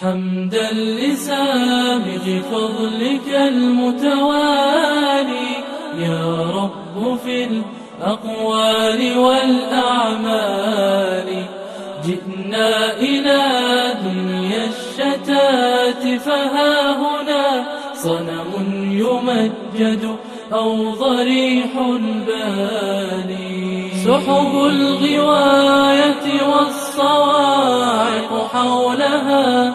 حمدا لسابق فضلك المتوالي يا رب في الأقوال والأعمال جئنا إلى دنيا الشتات فها هنا صنم يمجد أو ضريح بالي سحب الغواية والصواعق حولها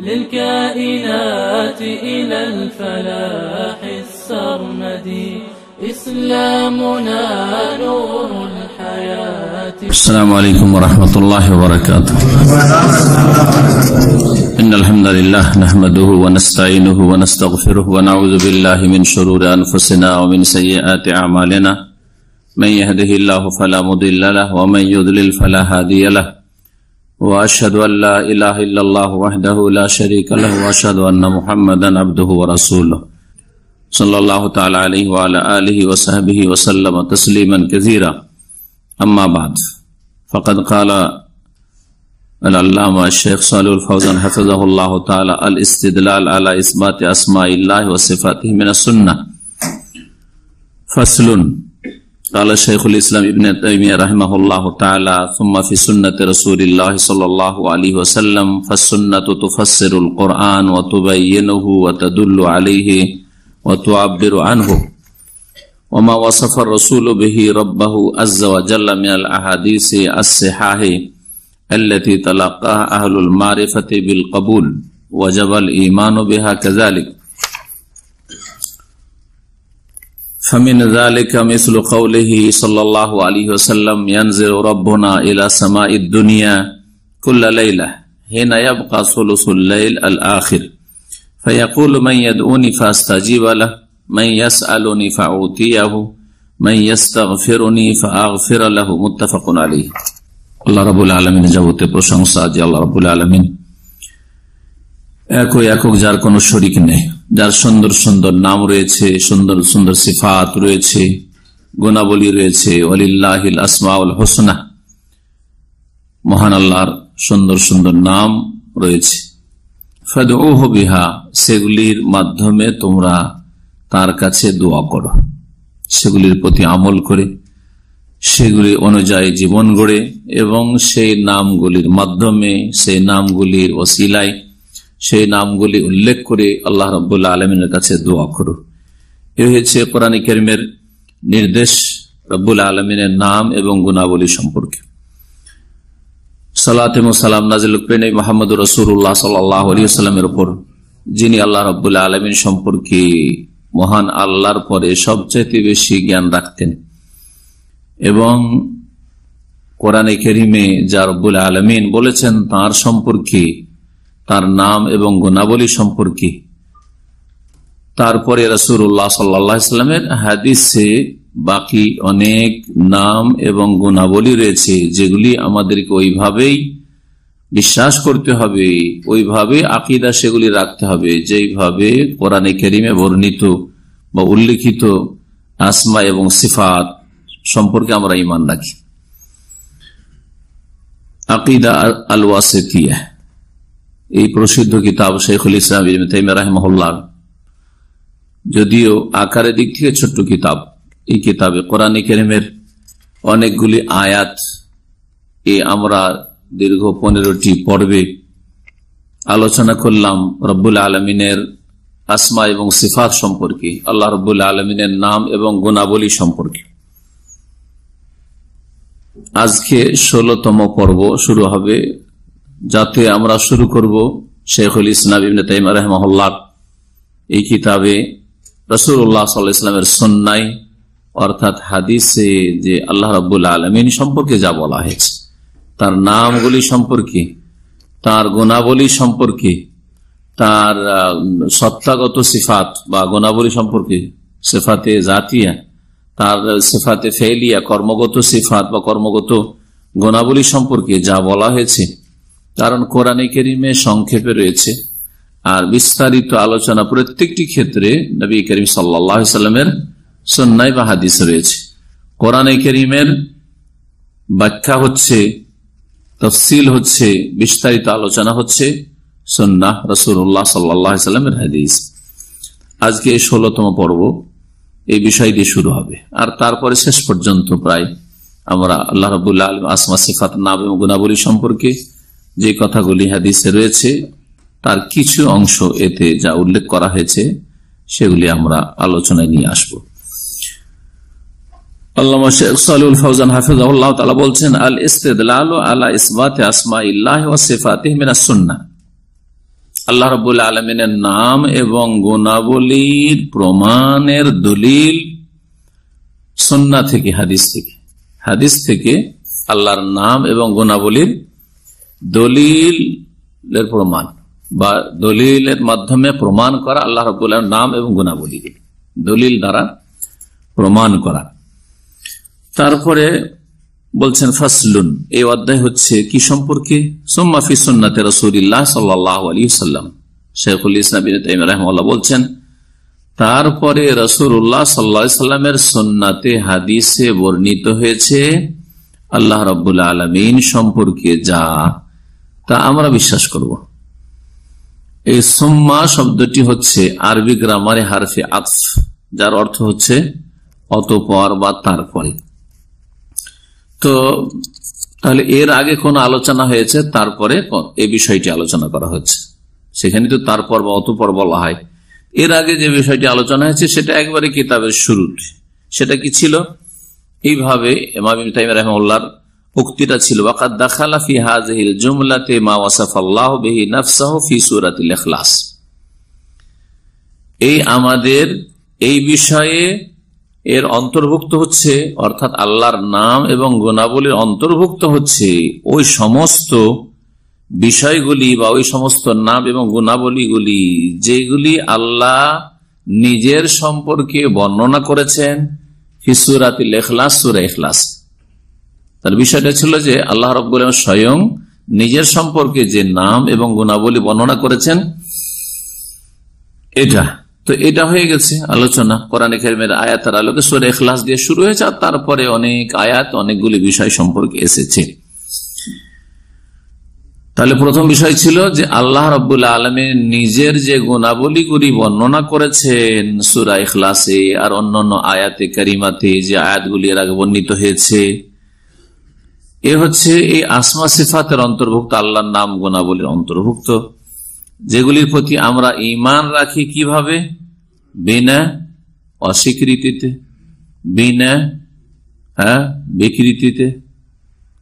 للكائنات إلى الفلاح السرمدي. إسلامنا نور الحياة. السلام عليكم ورحمة الله وبركاته. إن الحمد لله نحمده ونستعينه ونستغفره ونعوذ بالله من شرور أنفسنا ومن سيئات أعمالنا. من يهده الله فلا مضل له ومن يضلل فلا هادي له. وأشهد أن لا إله إلا الله وحده لا شريك له وأشهد أن محمدا عبده ورسوله. صلى الله تعالى عليه وعلى آله وصحبه وسلم تسليما كثيرا. أما بعد فقد قال العلامة الشيخ صالح الفوزان حفظه الله تعالى الإستدلال على إثبات أسماء الله وصفاته من السنة. فصل قال الشيخ الإسلام ابن تيمية رحمه الله تعالى ثم في سنة رسول الله صلى الله عليه وسلم فالسنة تفسر القرآن وتبينه وتدل عليه وتعبر عنه وما وصف الرسول به ربه عز وجل من الأحاديث الصحاح التي تلقاها أهل المعرفة بالقبول وجب الإيمان بها كذلك فمن ذلك مثل قوله صلى الله عليه وسلم ينزل ربنا إلى سماء الدنيا كل ليلة حين يبقى ثلث الليل الآخر فيقول من يدعوني فاستجيب له من يسألني فأعطيه من يستغفرني فأغفر له متفق عليه আল্লাহ রাবুল আলমিনের যাবতীয় প্রশংসা যে আল্লাহ রাবুল আলমিন একক একক যার কোন শরিক নেই, যার সুন্দর সুন্দর নাম রয়েছে, সুন্দর সুন্দর সিফাত রয়েছে, গুণাবলী রয়েছে অলিল্লাহিল আসমাউল হোসনা। মহান আল্লাহর সুন্দর সুন্দর নাম রয়েছে। ফদ ওহ বিহা, সেগুলির মাধ্যমে তোমরা তার কাছে দোয়া করো। সেগুলির প্রতি আমল করে, সেগুলি অনুযায়ী জীবন গড়ে এবং সেই নামগুলির মাধ্যমে, সেই নামগুলির ওসিলায় সেই নামগুলি উল্লেখ করে আল্লাহ রব্বুল্লা আলমিনের কাছে দোয়া করো এ হয়েছে কোরআন করিমের নির্দেশ রব্বুল আলমিনের নাম এবং গুণাবলী সম্পর্কে। সালাম নাজিল মোহাম্মদ রসুল্লাহ সাল্লামের উপর, যিনি আল্লাহ রব্বুল্লা আলমিন সম্পর্কে মহান আল্লাহর পরে সবচেয়ে বেশি জ্ঞান রাখতেন। এবং কোরআনে কেরিমে যা রব্বুল আলমিন বলেছেন, তার সম্পর্কে তার নাম এবং গুণাবলী সম্পর্কে। তারপরে রসুল্লাহ সাল্লামের হাদিসে বাকি অনেক নাম এবং গুণাবলী রয়েছে, যেগুলি আমাদেরকে ওইভাবেই বিশ্বাস করতে হবে, ওইভাবে আকিদা সেগুলি রাখতে হবে, যেইভাবে কোরআনে কেরিমে বর্ণিত বা উল্লিখিত আসমা এবং সিফাত সম্পর্কে আমরা ইমান রাখি। আকিদা আল ওয়াসেতিয়া এই প্রসিদ্ধ কিতাব শেখুল ইসলাম রাহমহল্লার যদিও আকারের দিক থেকে ছোট্ট কিতাব, এই কিতাবে কোরআন কেরিমের অনেকগুলি আয়াত, এ আমরা দীর্ঘ পনেরোটি পর্বে আলোচনা করলাম রব্বুল আলমিনের আসমা এবং সিফাত সম্পর্কে, আল্লাহ রবুল্লা আলমিনের নাম এবং গুণাবলী সম্পর্কে। আজকে ষোলতম পর্ব শুরু হবে যাতে আমরা শুরু করব শেখুল ইসলাম ইবনে তাইম রহমহল্লার এই কিতাবে রসুল্লাহ সাল্লাহ ইসলামের সন্ন্যায় অর্থাৎ হাদিসে যে আল্লাহ রবুল আলমিন সম্পর্কে যা বলা হয়েছে, তার নামগুলি সম্পর্কে, তার গুণাবলী সম্পর্কে, তার সত্তাগত সিফাত বা গুণাবলী সম্পর্কে, সেফাতে জাতিয়া, তার সেফাতে ফেলিয়া, কর্মগত সিফাত বা কর্মগত গুণাবলী সম্পর্কে যা বলা হয়েছে কারণ কোরআনে কেরিমে সংক্ষেপে রয়েছে। আর বিস্তারিত আলোচনা প্রত্যেকটি ক্ষেত্রে নবী করিম সাল্লামের সন্ন্যায় বা হাদিস রয়েছে। কোরআনে করিমের ব্যাখ্যা হচ্ছে, তফসিল হচ্ছে, বিস্তারিত আলোচনা হচ্ছে সন্না রসুল্লাহ সাল্লামের হাদিস। আজকে এই ষোলতম পর্ব, এই বিষয় দিয়ে শুরু হবে। আর তারপরে শেষ পর্যন্ত প্রায় আমরা আল্লাহ রবুল্লা আলম আসমা, সিফাত, নাম এবং গুণাবলী সম্পর্কে যে কথাগুলি হাদিসে রয়েছে, তার কিছু অংশ এতে যা উল্লেখ করা হয়েছে, সেগুলি আমরা আলোচনায় নিয়ে আসব। সালুল হাফিজাহুল্লাহ তালা বলছেন, আল আল্লাহ নাম এবং গুণাবলীর প্রমাণের দলিল সন্না থেকে, হাদিস থেকে। হাদিস থেকে আল্লাহর নাম এবং গুণাবলীর দলিলের প্রমাণ বা দলিলের মাধ্যমে প্রমাণ করা আল্লাহ রবুল্লাহ নাম এবং গুণাবলী দলিল দ্বারা প্রমাণ করা। তারপরে বলছেন, ফাসলুন, এই অধ্যায় হচ্ছে কি সম্পর্কে? সোম্মাফি সন্নাতে রসুল্লাহ সাল্লাহ আলী সাল্লাম শেখুল ইসলাম বলছেন, তারপরে রসুল্লাহ সাল্লা সাল্লামের সন্নাতে হাদিসে বর্ণিত হয়েছে, আল্লাহ রব্বুল আলমিন সম্পর্কে যা তা আমরা বিশ্বাস করব। এই সোম্মা শব্দটি হচ্ছে আরবি গ্রামারে হারফে আতফ, যার অর্থ হচ্ছে অতপর বা তারপরে। তো, তাহলে এর আগে কোন আলোচনা হয়েছে, তারপরে এ বিষয়টি আলোচনা করা হচ্ছে। সেখানে তো তারপর বা অতপর বলা হয়। এর আগে যে বিষয়টি আলোচনা হয়েছে, সেটা একবারে কিতাবের শুরু সেটা কি ছিল? এইভাবে রহমার উক্তিটা ছিল, ওয়াকাদ দাখালা ফি হাজহিল জুমলাতে মা ওয়াসাফ আল্লাহ বিহি নাফসাহ ফি সূরাতিল ইখলাস। এই আমাদের এই বিষয়ে এর অন্তর্ভুক্ত হচ্ছে, অর্থাৎ আল্লাহর নাম এবং গুণাবলীর অন্তর্ভুক্ত হচ্ছে ওই সমস্ত বিষয়গুলি বা ওই সমস্ত নাম এবং গুণাবলীগুলি যেগুলি আল্লাহ নিজের সম্পর্কে বর্ণনা করেছেন ফিসুরাতিল এখলাস সুরা এখলাস তার বিষয়টা ছিল যে আল্লাহ রব্বুল স্বয়ং নিজের সম্পর্কে যে নাম এবং গুণাবলী বর্ণনা করেছেন, এটা। তো এটা হয়ে গেছে আলোচনা। কোরআন খেরমের আয়াতের আলোকে সুরে এখলাস দিয়ে শুরু হয়েছে আর তারপরে অনেক আয়াত, অনেকগুলি বিষয় সম্পর্কে এসেছে। তাহলে প্রথম বিষয় ছিল যে আল্লাহ রব্বুল্লা আলমের নিজের যে গুণাবলীগুলি বর্ণনা করেছেন সুরা ইখলাসে আর অন্যান্য আয়াতে কারিমাতে যে আয়াতগুলি এর আগে বর্ণিত হয়েছে এ হচ্ছে এই আসমা সিফাতের অন্তর্ভুক্ত আল্লাহর নাম গুণাবলীর অন্তর্ভুক্ত, যেগুলির প্রতি আমরা ইমান রাখি কীভাবে? বিনা অস্বীকৃতিতে। বিনা হ্যাঁ বিকৃতিতে।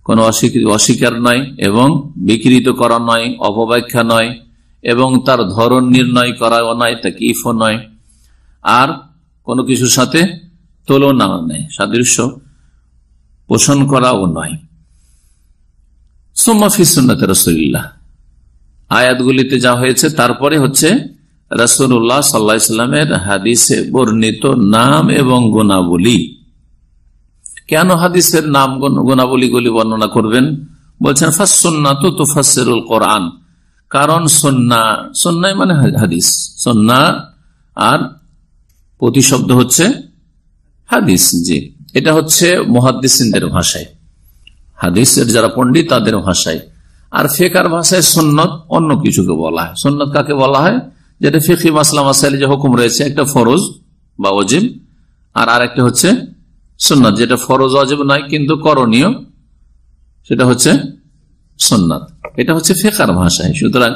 কোন অস্বীকার নয় এবং বিকৃত করা নয়, অপব্যাখ্যা নয় এবং তার ধরন নির্ণয় করাও নয় তা কিফও নয়। আর কোনো কিছুর সাথে তুলনা নেই সাদৃশ্য পোষণ করাও নয়। সোম্মাফি সুন্নাতে রসুল্লাহ আয়াতগুলিতে যা হয়েছে, তারপরে হচ্ছে রসুল্লাহ সাল্লা সাল্লামের হাদিসে বর্ণিত নাম এবং গুণাবলী। কেন হাদিসের নাম গুণাবলীগুলি বর্ণনা করবেন? বলছেন ফাঁসন্না তো তো ফাসেরুল কোরআন। কারণ সন্না সন্ন্যায় মানে হাদিস। সন্না আর প্রতিশব্দ হচ্ছে হাদিস, জি। এটা হচ্ছে মহাদিসদের ভাষায়। হাদিসের যারা পণ্ডিত তাদের ভাষায়। আর ফেকার ভাষায় সন্ন্যত অন্য কিছুকে বলা হয়। সন্ন্যত কাকে বলা হয়? যেটা ফেকি মাসলা মাসাইলে যে হুকুম রয়েছে, একটা ফরজ বা অজিম আর আরেকটা হচ্ছে সন্ন্যত যেটা ফরজ অজিব নয়, কিন্তু করণীয়, সেটা হচ্ছে সন্ন্যত এটা হচ্ছে ফেকার ভাষায়। সুতরাং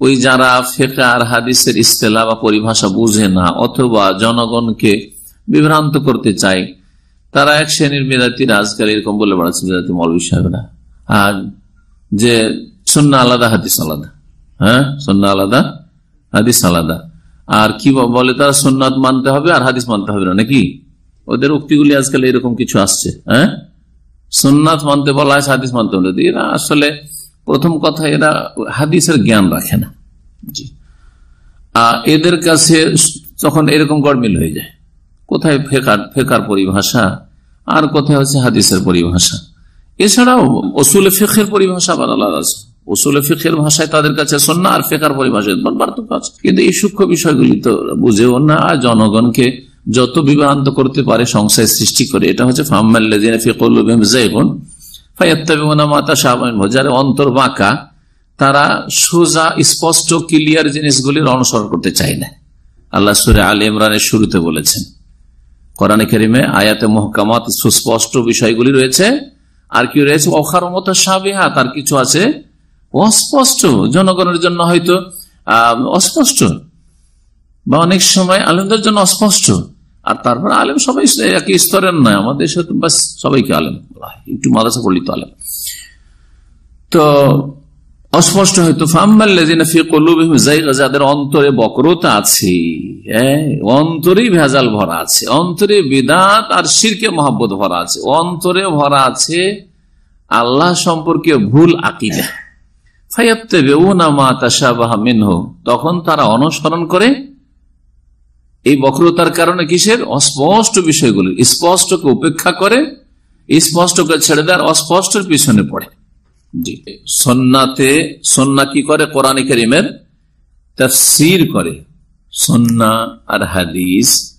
ওই যারা ফেকার, হাদিসের ইস্তেলা বা পরিভাষা বুঝে না, অথবা জনগণকে বিভ্রান্ত করতে চায় তারা এক শ্রেণির মেধাতির আজকাল এরকম বলে বেড়াচ্ছে মেধাতি মৌলবী সাহেবরা। আর যে সন্না আলাদা, হাদিস আলাদা। হ্যাঁ? সন্না আলাদা, হাদিস আলাদা। আর কি বলে তারা সন্ন্যত মানতে হবে আর হাদিস মানতে হবে না, নাকি? ওদের উক্তিগুলি আজকাল এরকম কিছু আসছে হ্যাঁ? সন্ন্যাত মানতে বলা হয়, হাদিস মানতে হবে এরা আসলে প্রথম কথা, এরা হাদিসের জ্ঞান রাখে না। জি। এদের কাছে তখন এরকম গড়মিল হয়ে যায়। কোথায় ফেকার ফেকার পরিভাষা? আর কোথায় হচ্ছে হাদিসের পরিভাষা? এছাড়াও ওসুল ফেকের পরিভাষা আবার আলাদা আছে। ওসুল ফেকের ভাষায় তাদের কাছে সন্না আর ফেকার পরিভাষায় পার্থক্য আছে। কিন্তু এই সূক্ষ্ম বিষয়গুলি তো বুঝেও না, আর জনগণকে যত বিভ্রান্ত করতে পারে সংশয় সৃষ্টি করে। এটা হচ্ছে যারা অন্তর বাঁকা, তারা সোজা, স্পষ্ট, ক্লিয়ার জিনিসগুলির অনুসরণ করতে চায় না। আল্লাহ সুরে আলী ইমরানের শুরুতে বলেছেন কোরআনে কেরিমে আয়াতে মহকামাত সুস্পষ্ট বিষয়গুলি রয়েছে। আর কি রয়েছে? অখার মতো সাবেহা, তার কিছু আছে অস্পষ্ট, জনগণের জন্য হয়তো অস্পষ্ট। বা অনেক সময় আলেমদের জন্য অস্পষ্ট। আর তারপর আলেম সবাই একই স্তরের নয়, আমাদের দেশে সবাইকে আলেম একটু মাদাসা পড়লি তো আলেম। তো অস্পষ্ট হয়তো যাদের অন্তরে বক্রতা আছে অন্তরে ভেজাল ভরা আছে, অন্তরে বিদাত আর শিরকে মহাব্বত ভরা আছে, অন্তরে ভরা আছে আল্লাহ সম্পর্কে ভুল আকিদা। তখন তারা অনুসরণ করে এই বক্রতার কারণে কিসের? অস্পষ্ট বিষয়গুলি, স্পষ্টকে উপেক্ষা করে, স্পষ্টকে ছেড়ে দেয় অস্পষ্টের পিছনে পড়ে। সন্নাতে, সন্না কি করে? কোরআন করিমের তফসির করে। সন্না আর হাদিস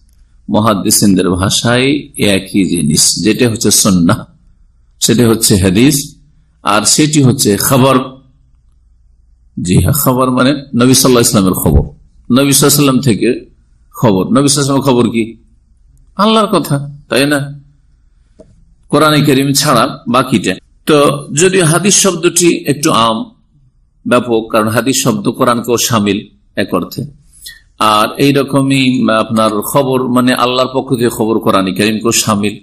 মহাদিসের ভাষায় একই জিনিস। যেটা হচ্ছে সন্না, সেটা হচ্ছে হাদিস, আর সেটি হচ্ছে খবর। জি হ্যাঁ খবর মানে নবী সাল্লাহ ইসলামের খবর। নবী সাল্লাম থেকে খবর। নবী সাল্লামের খবর কি? আল্লাহর কথা, তাই না? কোরআন করিম ছাড়া বাকিটা তো যদি হাদিস শব্দটি একটু আম, ব্যাপক, কারণ হাদিস শব্দ কোরআনকেও সামিল এক অর্থে। আর এইরকমই আপনার খবর মানে আল্লাহর পক্ষ থেকে খবর কোরআন করিমকেও সামিল।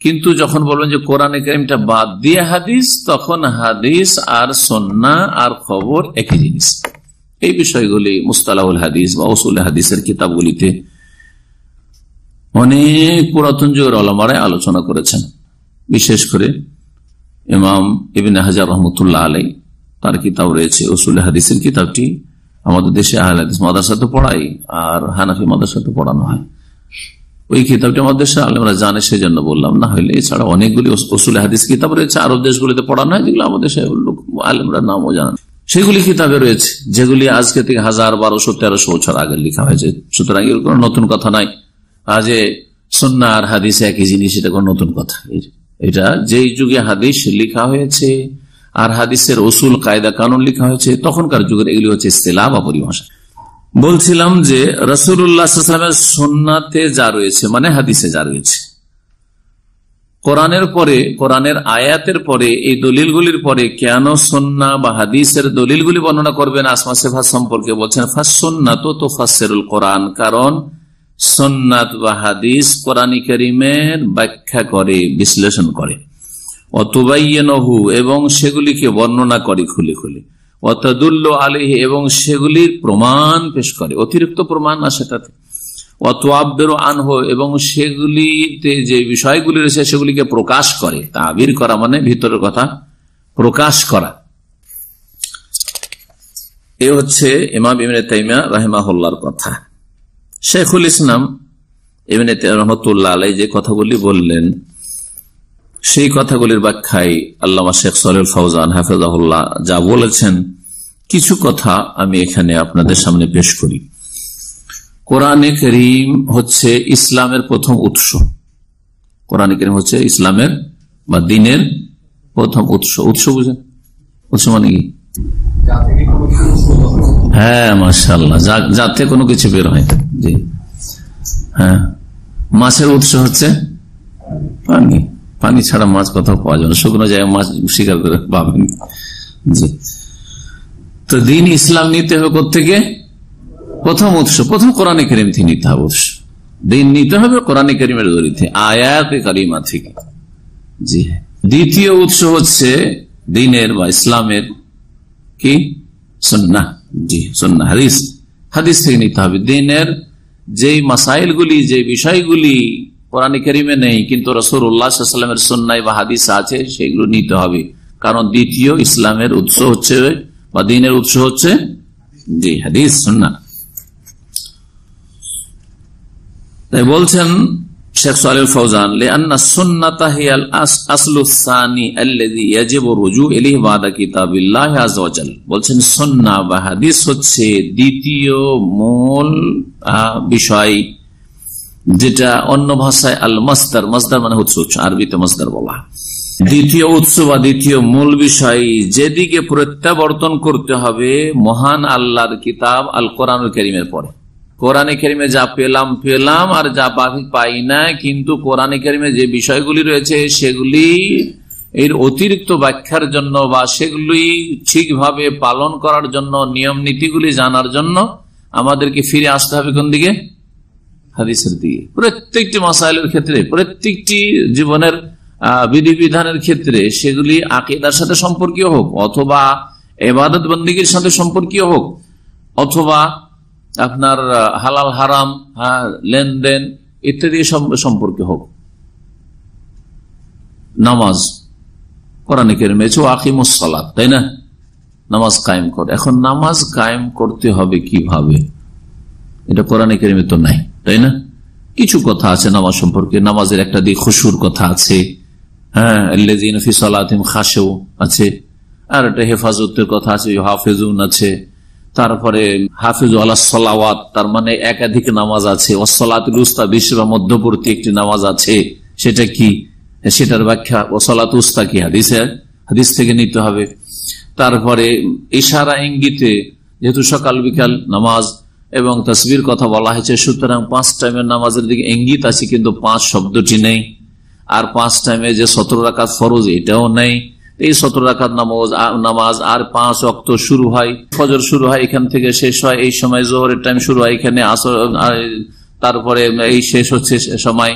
কিন্তু যখন বলবেন যে কোরআন করিমটা বাদ দিয়ে হাদিস, তখন হাদিস আর সন্না আর খবর একই জিনিস। এই বিষয়গুলি মুস্তালাহুল হাদিস বা ওসুল হাদিসের কিতাবগুলিতে অনেক পুরাতন যুগের অলমারায় আলোচনা করেছেন। বিশেষ করে ইমাম ইবিন হাজার রহমতুল্লাহ আলাই, তার কিতাব রয়েছে ওসুল হাদিসের কিতাবটি। আমাদের দেশে আহল হাদিস মাদাসাতে পড়াই আর হানাফি মাদাসাতে পড়ানো হয়। ওই কিতাবটি আমাদের দেশে আলমরা জানে সেই জন্য বললাম, না হলে এছাড়া অনেকগুলি ওসুল হাদিস কিতাব রয়েছে, আরব দেশগুলিতে পড়ানো হয়, যেগুলো আমাদের দেশে আলমরা নামও জানান সেগুলি কিতাবে রয়েছে, যেগুলি আজকে থেকে হাজার বারোশো, তেরোশো বছর আগে লেখা হয়েছে। সুতরাং এর কোন নতুন কথা নাই আজ সন্না আর হাদিস একই জিনিস, এটা কোন নতুন কথা। এটা যেই যুগে হাদিস লেখা হয়েছে আর হাদিসের ওসুল কায়দা, কানুন লেখা হয়েছে, তখনকার যুগের এগুলি হচ্ছে ইস্তেলা বা পরিভাষা। বলছিলাম যে রসুল্লাহামের সন্নাতে যা রয়েছে মানে হাদিসে যা রয়েছে। কোরআনের পরে, কোরআনের আয়াতের পরে, এই দলিলগুলির পরে কেন সন্না বা হাদিসের দলিলগুলি বর্ণনা করবেন আসমা সেফা সম্পর্কে বলছেন ফাঁসন্নাত তো ফাসেরুল কোরআন, কারণ সন্ন্যাত বা হাদিস কোরআনী করিমের ব্যাখ্যা করে, বিশ্লেষণ করে। অতবাইনহু এবং সেগুলিকে বর্ণনা করে খুলে খুলে। অতদুল্ল আলিহ এবং সেগুলির প্রমাণ পেশ করে। অতিরিক্ত প্রমাণ আসে তাতে। অত আব্বের আনহ, এবং সেগুলিতে যে বিষয়গুলি রয়েছে, সেগুলিকে প্রকাশ করে। তাবির করা মানে ভিতরের কথা, প্রকাশ করা। এ হচ্ছে ইমাম ইমিন তাইমা রাহেমাহুল্লার কথা। শেখুল ইসলাম ইমিন রহমতুল্লাহ আলাই যে কথাগুলি বললেন, সেই কথাগুলির ব্যাখ্যায় আল্লামা শেখ সলিল ফৌজান হাফেজাহুল্লাহ যা বলেছেন, কিছু কথা আমি এখানে আপনাদের সামনে পেশ করি। কোরআনে করিম হচ্ছে ইসলামের প্রথম উৎস। কোরআনে করিম হচ্ছে ইসলামের বা দিনের প্রথম উৎস। উৎস বুঝেন? উৎস মানে কি? হ্যাঁ মাসাল্লাহ যাতে কোনো কিছু বের হয়। জি। হ্যাঁ। মাছের উৎস হচ্ছে পানি। পানি ছাড়া মাছ কোথাও পাওয়া যাবে শুকনো জায়গায় মাছ শিকার করে পাবেন। জি। তো দিন ইসলাম নিতে হবে থেকে প্রথম উৎস, প্রথম কোরআনে করিম থেকে নিতে হবে উৎস। দিন নিতে হবে কোরআনে করিমের দরিতে আয়াত কারিমা থেকে। জি। দ্বিতীয় উৎস হচ্ছে দিনের বা ইসলামের কি? সন্না জি হাদিস। হাদিস থেকে নিতে হবে। দিনের যে বিষয়গুলি নেই, কিন্তু উল্লাহামের সন্ন্যায় বা হাদিস আছে, সেগুলো নিতে হবে। কারণ দ্বিতীয় ইসলামের উৎস হচ্ছে, বা দিনের উৎস হচ্ছে, জি, হাদিস সন্না তাই বলছেন শেখ ফৌজান সুন্নাতা আসলু সানি ইয়াজিবু রুজু ইলাইহি কিতাবিল্লাহ বলছেন সুন্নাহ হাদিস হচ্ছে দ্বিতীয় মূল বিষয় যেটা অন্য ভাষায় আল মাসদার মাসদার মানে হচ্ছে উৎস, আরবিতে মাসদার বলা। দ্বিতীয় উৎস বা দ্বিতীয় মূল বিষয়, যেদিকে প্রত্যাবর্তন করতে হবে মহান আল্লাহর কিতাব আল কোরআন করিমের পরে। কোরআনে কেরিমে যা পেলাম পেলাম, আর যা পাই না কিন্তু কোরআনে কেরিমে যে বিষয়গুলি রয়েছে, সেগুলি এর অতিরিক্ত ব্যাখ্যার জন্য বা সেগুলি ঠিকভাবে পালন করার জন্য, নিয়ম নীতিগুলি জানার জন্য আমাদেরকে ফিরে আসতে হবে কোন দিকে? হাদিসের দিকে। প্রত্যেকটি মাসাইলের ক্ষেত্রে, প্রত্যেকটি জীবনের বিধিবিধানের ক্ষেত্রে সেগুলি আকিদার সাথে সম্পর্কীয় হোক, অথবা এবাদত বন্দীগীর সাথে সম্পর্কীয় হোক, অথবা আপনার হালাল হারাম হ্যাঁ লেনদেন ইত্যাদি সম্পর্কে হোক। নামাজ, কোরআন কেরমেছে আকিমুসালাত তাই না? নামাজ কায়েম কর। এখন নামাজ কায়েম করতে হবে কীভাবে? এটা কোরআন কেরমে তো নাই, তাই না? কিছু কথা আছে নামাজ সম্পর্কে। নামাজের একটা দিক খুশুর কথা আছে। হ্যাঁ আছে। আর একটা হেফাজতের কথা আছে, হাফেজুন আছে। তারপরে হাফিজ আল্লাহ সলাওয়াত, তার মানে একাধিক নামাজ আছে। ওসলাতুল উস্তা বিশ্ব মধ্যবর্তী একটি নামাজ আছে। সেটা কি? সেটার ব্যাখ্যা ওসলাত উস্তা কি? হাদিসে, হাদিস থেকে নিতে হবে। তারপরে ইশারা ইঙ্গিতে, যেহেতু সকাল বিকাল নামাজ এবং তসবির কথা বলা হয়েছে, সুতরাং পাঁচ টাইমের নামাজের দিকে ইঙ্গিত আছে, কিন্তু পাঁচ শব্দটি নেই। আর পাঁচ টাইমে যে সতেরো রাকাত ফরজ, এটাও নেই। এই সতেরো রাখাত নামাজ নামাজ আর পাঁচ অক্ত শুরু হয়, ফজর শুরু হয়, এখান থেকে শেষ হয়, এই সময় জোহরের টাইম শুরু হয়, এখানে তারপরে এই শেষ হচ্ছে সময়,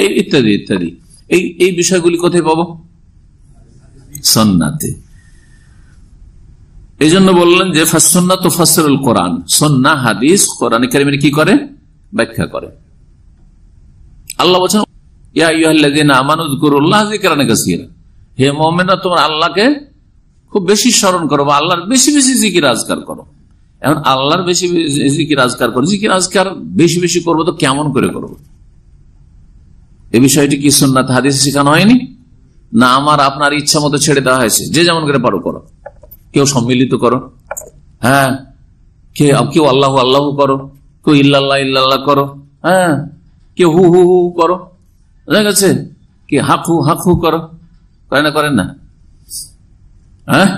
এই ইত্যাদি ইত্যাদি। এই এই বিষয়গুলি কোথায় পাবো? সন্নাতে এই জন্য বললেন যে সন্না তো ফাসরুল কোরআন, সন্না, হাদিস, কোরআন কারিমের কি করে? ব্যাখ্যা করে। আল্লাহ বলছেন, ইয়া ইহাল্লাদিন আমানুদ করুল্লাহ জিকরানে কাসিরা। হে মোমেনা তোমার আল্লাহকে খুব বেশি স্মরণ করো বা আল্লাহর বেশি বেশি জিকির আজকার করো। এখন আল্লাহর বেশি জিকির আজকার করো, জিকির আজকার বেশি বেশি করব তো কেমন করে করব? এ বিষয়টি কি সুন্নাত হাদিস শেখানো হয়নি? না আমার আপনার ইচ্ছা মতো ছেড়ে দেওয়া হয়েছে। যে যেমন করে পারো করো। কেউ সম্মিলিত করো। হ্যাঁ কে, কেউ আল্লাহ আল্লাহ করো, কেউ ইল্লাল্লাহ ইল্লাল্লাহ করো হ্যাঁ কেউ হু হু হু করো। দেখা গেছে, কে হাকু হাক করো। করেন না করেন না। হ্যাঁ?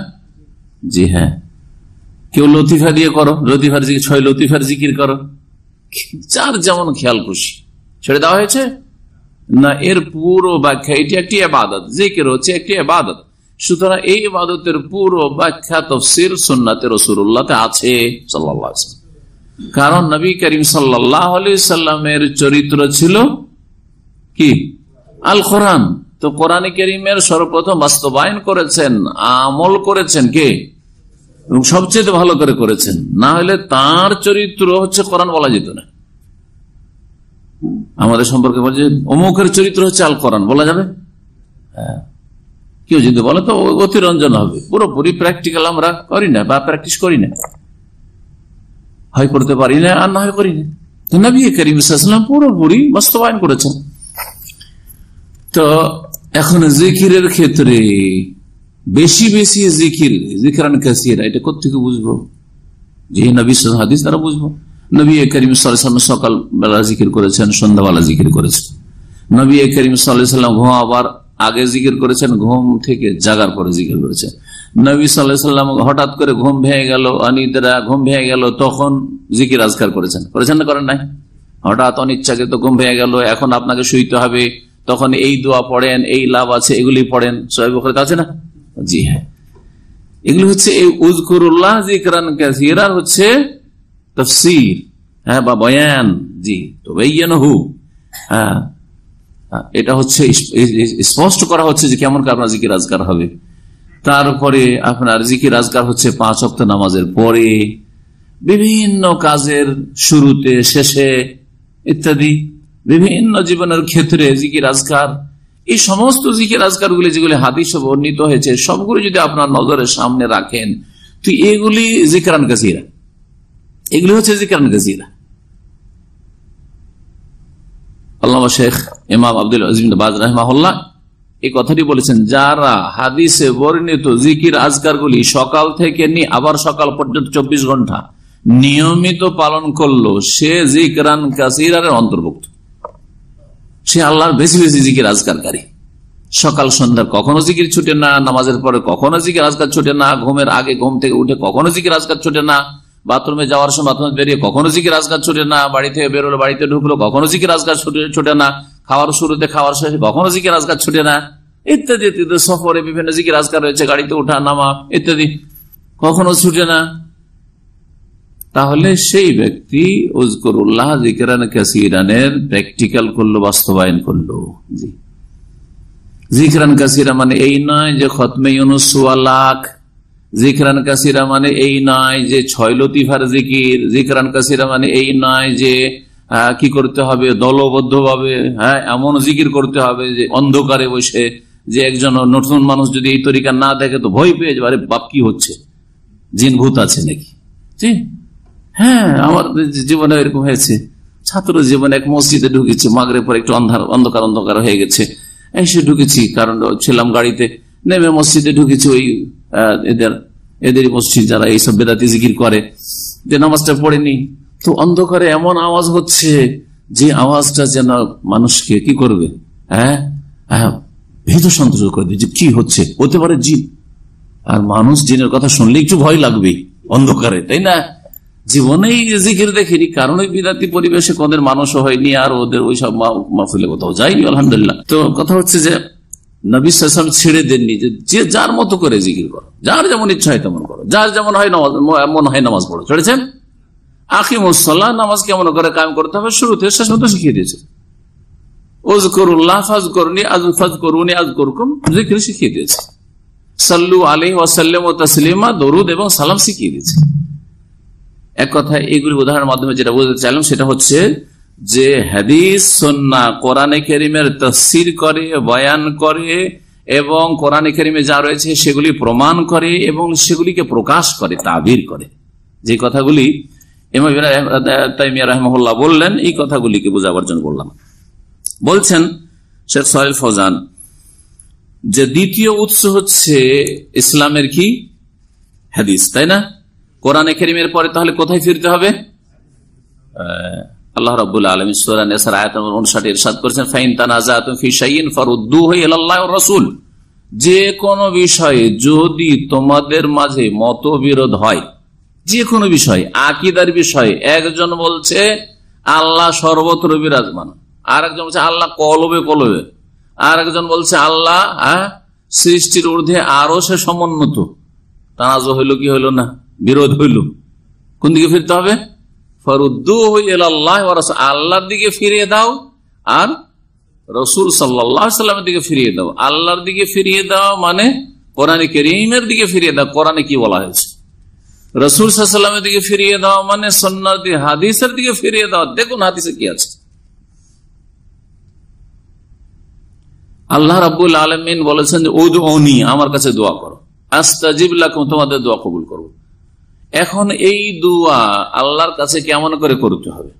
জি হ্যাঁ। কেউ লতিফা দিয়ে করো, লতিফার জিকির, ছয় লতিফার জিকির করো। যার যেমন খেয়াল খুশি। ছেড়ে দেওয়া হয়েছে? না, এর পুরো ব্যাখ্যা, এটি একটি আবাদত জিকির হচ্ছে একটি আবাদত সুতরাং এই ইবাদতের পুরো ব্যাখ্যা তফসির সুন্নাতে রসুল্লাহতে আছে সাল্লাহ কারণ নবী করিম সাল্লাহ আলি সাল্লামের চরিত্র ছিল কি? আল কোরআন তো কোরআন করিমের সর্বপ্রথম বাস্তবায়ন করেছেন, আমল করেছেন কে? এবং সবচেয়ে ভালো করে করেছেন। না হলে তার চরিত্র হচ্ছে কোরআন বলা যেত না। আমাদের সম্পর্কে বলছে অমুকের চরিত্র হচ্ছে আল কোরআন বলা যাবে? হ্যাঁ। কেউ যদি বলে তো অতিরঞ্জন হবে। পুরোপুরি প্র্যাকটিক্যাল আমরা করি না বা প্র্যাকটিস করি না। হয় করতে পারি না, আর না হয় করি না। নবী করিম পুরোপুরি বাস্তবায়ন করেছেন। তো এখন জিকিরের ক্ষেত্রে বেশি বেশি জিকির, জিকিরান কাসিরা, এটা কোথেকে বুঝব? যে নবী হাদিস তারা বুঝব? নবী করিম সাল্লাম সকাল বেলা জিকির করেছেন, সন্ধ্যাবেলা জিকির করেছেন। নবী করিম সাল্লাম ঘুমাবার আগে জিকির করেছেন, ঘুম থেকে জাগার পরে জিকির করেছেন। নবী সাল্লাম হঠাৎ করে ঘুম ভেঙে গেল, অনিদ্রা, ঘুম ভেঙে গেল, তখন জিকির আজকার করেছেন। করেছেন না করেন নাই? হঠাৎ অনিচ্ছাকে তো ঘুম ভেঙে গেল, এখন আপনাকে শুইতে হবে তখন এই দোয়া পড়েন, এই লাভ আছে, এগুলি পড়েন। সোহেব আছে না? জি হ্যাঁ। এগুলি হচ্ছে এই উজকুরুল্লাহ জিকরান কাসিরার হচ্ছে তফসির হ্যাঁ বা বয়ান। জি তো হু হ্যাঁ এটা হচ্ছে স্পষ্ট করা হচ্ছে যে কেমন আপনার জিকির রাজগার হবে। তারপরে আপনার জিকির রাজগার হচ্ছে পাঁচ অক্ট নামাজের পরে, বিভিন্ন কাজের শুরুতে, শেষে ইত্যাদি। বিভিন্ন জীবনের ক্ষেত্রে জিকির আজকার, এই সমস্ত জিকির আজকার গুলি যেগুলি হাদিস বর্ণিত হয়েছে, সবগুলো যদি আপনার নজরের সামনে রাখেন, তো এগুলি জিকরান কাসিরা। এগুলি হচ্ছে জিকরান রহমাহুল্লাহ এই কথাটি বলেছেন, যারা হাদিসে বর্ণিত গুলি সকাল থেকে নিয়ে আবার সকাল পর্যন্ত চব্বিশ ঘণ্টা নিয়মিত পালন করল, সে কাসিরার অন্তর্ভুক্ত। সে আল্লাহর বেশি বেশি জিকির আজকারকারী। সকাল, সন্ধ্যা কখনো জিকির ছুটে না, নামাজের পরে কখনো জিকির আজকার ছুটে না, ঘুমের আগে ঘুম থেকে উঠে কখনো জিকির আজকার ছুটে না, বাথরুমে যাওয়ার সময় বাথরুমে বেরিয়ে কখনো জিকির আজকার ছুটে না, বাড়ি থেকে বেরোলো, বাড়িতে ঢুকলো, কখনো জিকির আজকার ছুটে না, খাওয়ার শুরুতে, খাওয়ার শেষে কখনো জিকির আজকার ছুটে না, ইত্যাদি ইত্যাদি, সফরে বিভিন্ন জিকির আজকার রয়েছে, গাড়িতে ওঠা নামা, ইত্যাদি। কখনো ছুটে না। তাহলে সেই ব্যক্তি, উজকরুল্লাহ জিকেরান কাসিরানের প্র্যাকটিক্যাল করল, বাস্তবায়ন করল। জি। জিকরান কাসিরা মানে এই নয় যে খতমে লাখ জিকরান কাসিরা মানে এই নয় যে ছয় লতিফার জিকির। জিকরান কাসিরা মানে এই নয় যে কি করতে হবে? দলবদ্ধ ভাবে হ্যাঁ এমন জিকির করতে হবে যে অন্ধকারে বসে যে একজন নতুন মানুষ যদি এই তরিকা না দেখে তো ভয় পেয়ে যাবে। আরে বাপ, কি হচ্ছে? জিন ভূত আছে নাকি? হ্যাঁ আমার জীবনে এরকম হয়েছে। ছাত্র জীবনে এক মসজিদে ঢুকেছে মাগরে পর একটু অন্ধকার অন্ধকার হয়ে গেছে। এসে ঢুকেছি, কারণ ছিলাম গাড়িতে, নেমে মসজিদে ঢুকেছি ওই এদের এদের মসজিদ যারা এইসব বেদাতি জিকির করে, যে নামাজটা পড়েনি। তো অন্ধকারে এমন আওয়াজ হচ্ছে যে আওয়াজটা যেন মানুষকে কি করবে? হ্যাঁ হ্যাঁ সন্তোষ দিয়ে কি হচ্ছে? হতে পারে জিন। আর মানুষ জিনের কথা শুনলে একটু ভয় লাগবে অন্ধকারে, তাই না? জীবনেই জিকির দেখিনি কারণ ওই বিদাতি পরিবেশে কোদের মানুষও হয়নি আর ওদের ওই সব মাহফিলে কোথাও যায়নি, আলহামদুলিল্লাহ। তো কথা হচ্ছে যে, নবী ছেড়ে দেননি যে যার মতো করে জিকির করো, যার যেমন ইচ্ছা হয় তেমন করো, যার যেমন হয় নামাজ, মন হয় নামাজ পড়ো ছেড়েছেন আখি মুসল্লাহ নামাজ কেমন করে কায়েম করতে হবে? শুরুতে শেষ মতো শিখিয়ে দিয়েছে। ওজ করুল্লাহ ফাজ করুনি আজ ফাজ করুনি আজ করকুম জিকির শিখিয়ে দিয়েছে। সাল্লু আলী ওয়াসাল্লাম ও তাসলিমা, দরুদ এবং সালাম শিখিয়ে দিয়েছে। এক কথা এগুলি উদাহরণের মাধ্যমে যেটা বুঝতে চাইলাম, সেটা হচ্ছে যে হাদিস, সন্না, কোরআনে কেরিমের তফসির করে, বয়ান করে এবং কোরআনে কেরিমে যা রয়েছে সেগুলি প্রমাণ করে এবং সেগুলিকে প্রকাশ করে, তাবির করে। যে কথাগুলি রহমল্লাহ বললেন, এই কথাগুলিকে বোঝাবার জন্য বললাম। বলছেন শেখ সোহেল ফৌজান, যে দ্বিতীয় উৎস হচ্ছে ইসলামের কি? হাদিস, তাই না? কোরআনে কেরিমের পরে তাহলে কোথায় ফিরতে হবে? আল্লাহ রবুল্লা আলম উনষাট ইরশাদ করেছেন, ফাইন তানাজা ফরুদ্দু রসুল। যে কোনো বিষয়ে যদি তোমাদের মাঝে মতবিরোধ হয়, যে কোনো বিষয়, আকিদার বিষয়ে, একজন বলছে, আল্লাহ সর্বত্র বিরাজমান। আর একজন বলছে, আল্লাহ কলবে কলবে। আর একজন বলছে, আল্লাহ সৃষ্টির ঊর্ধ্বে আরও সে সমুন্নত। তানাজ হইল কি হইল না? বিরোধ হইল। কোন দিকে ফিরতে হবে? আল্লাহর দিকে ফিরিয়ে দাও আর রসুল সাল্লামের দিকে ফিরিয়ে দাও। আল্লাহর দিকে ফিরিয়ে দাও মানে কোরআনে করিমের দিকে ফিরিয়ে দাও। কোরআনে কি বলা হয়েছে? রসুল সাল্লামের দিকে ফিরিয়ে দাও মানে সন্ন্যার দিকে, হাদিসের দিকে ফিরিয়ে দাও। দেখুন হাদিসে কি আছে। আল্লাহ রাবুল আলমিন বলেছেন আমার কাছে দোয়া করো। তোমাদের দোয়া কবুল করব এখন এই দোয়া আল্লাহর কাছে কেমন করে করতে হবে?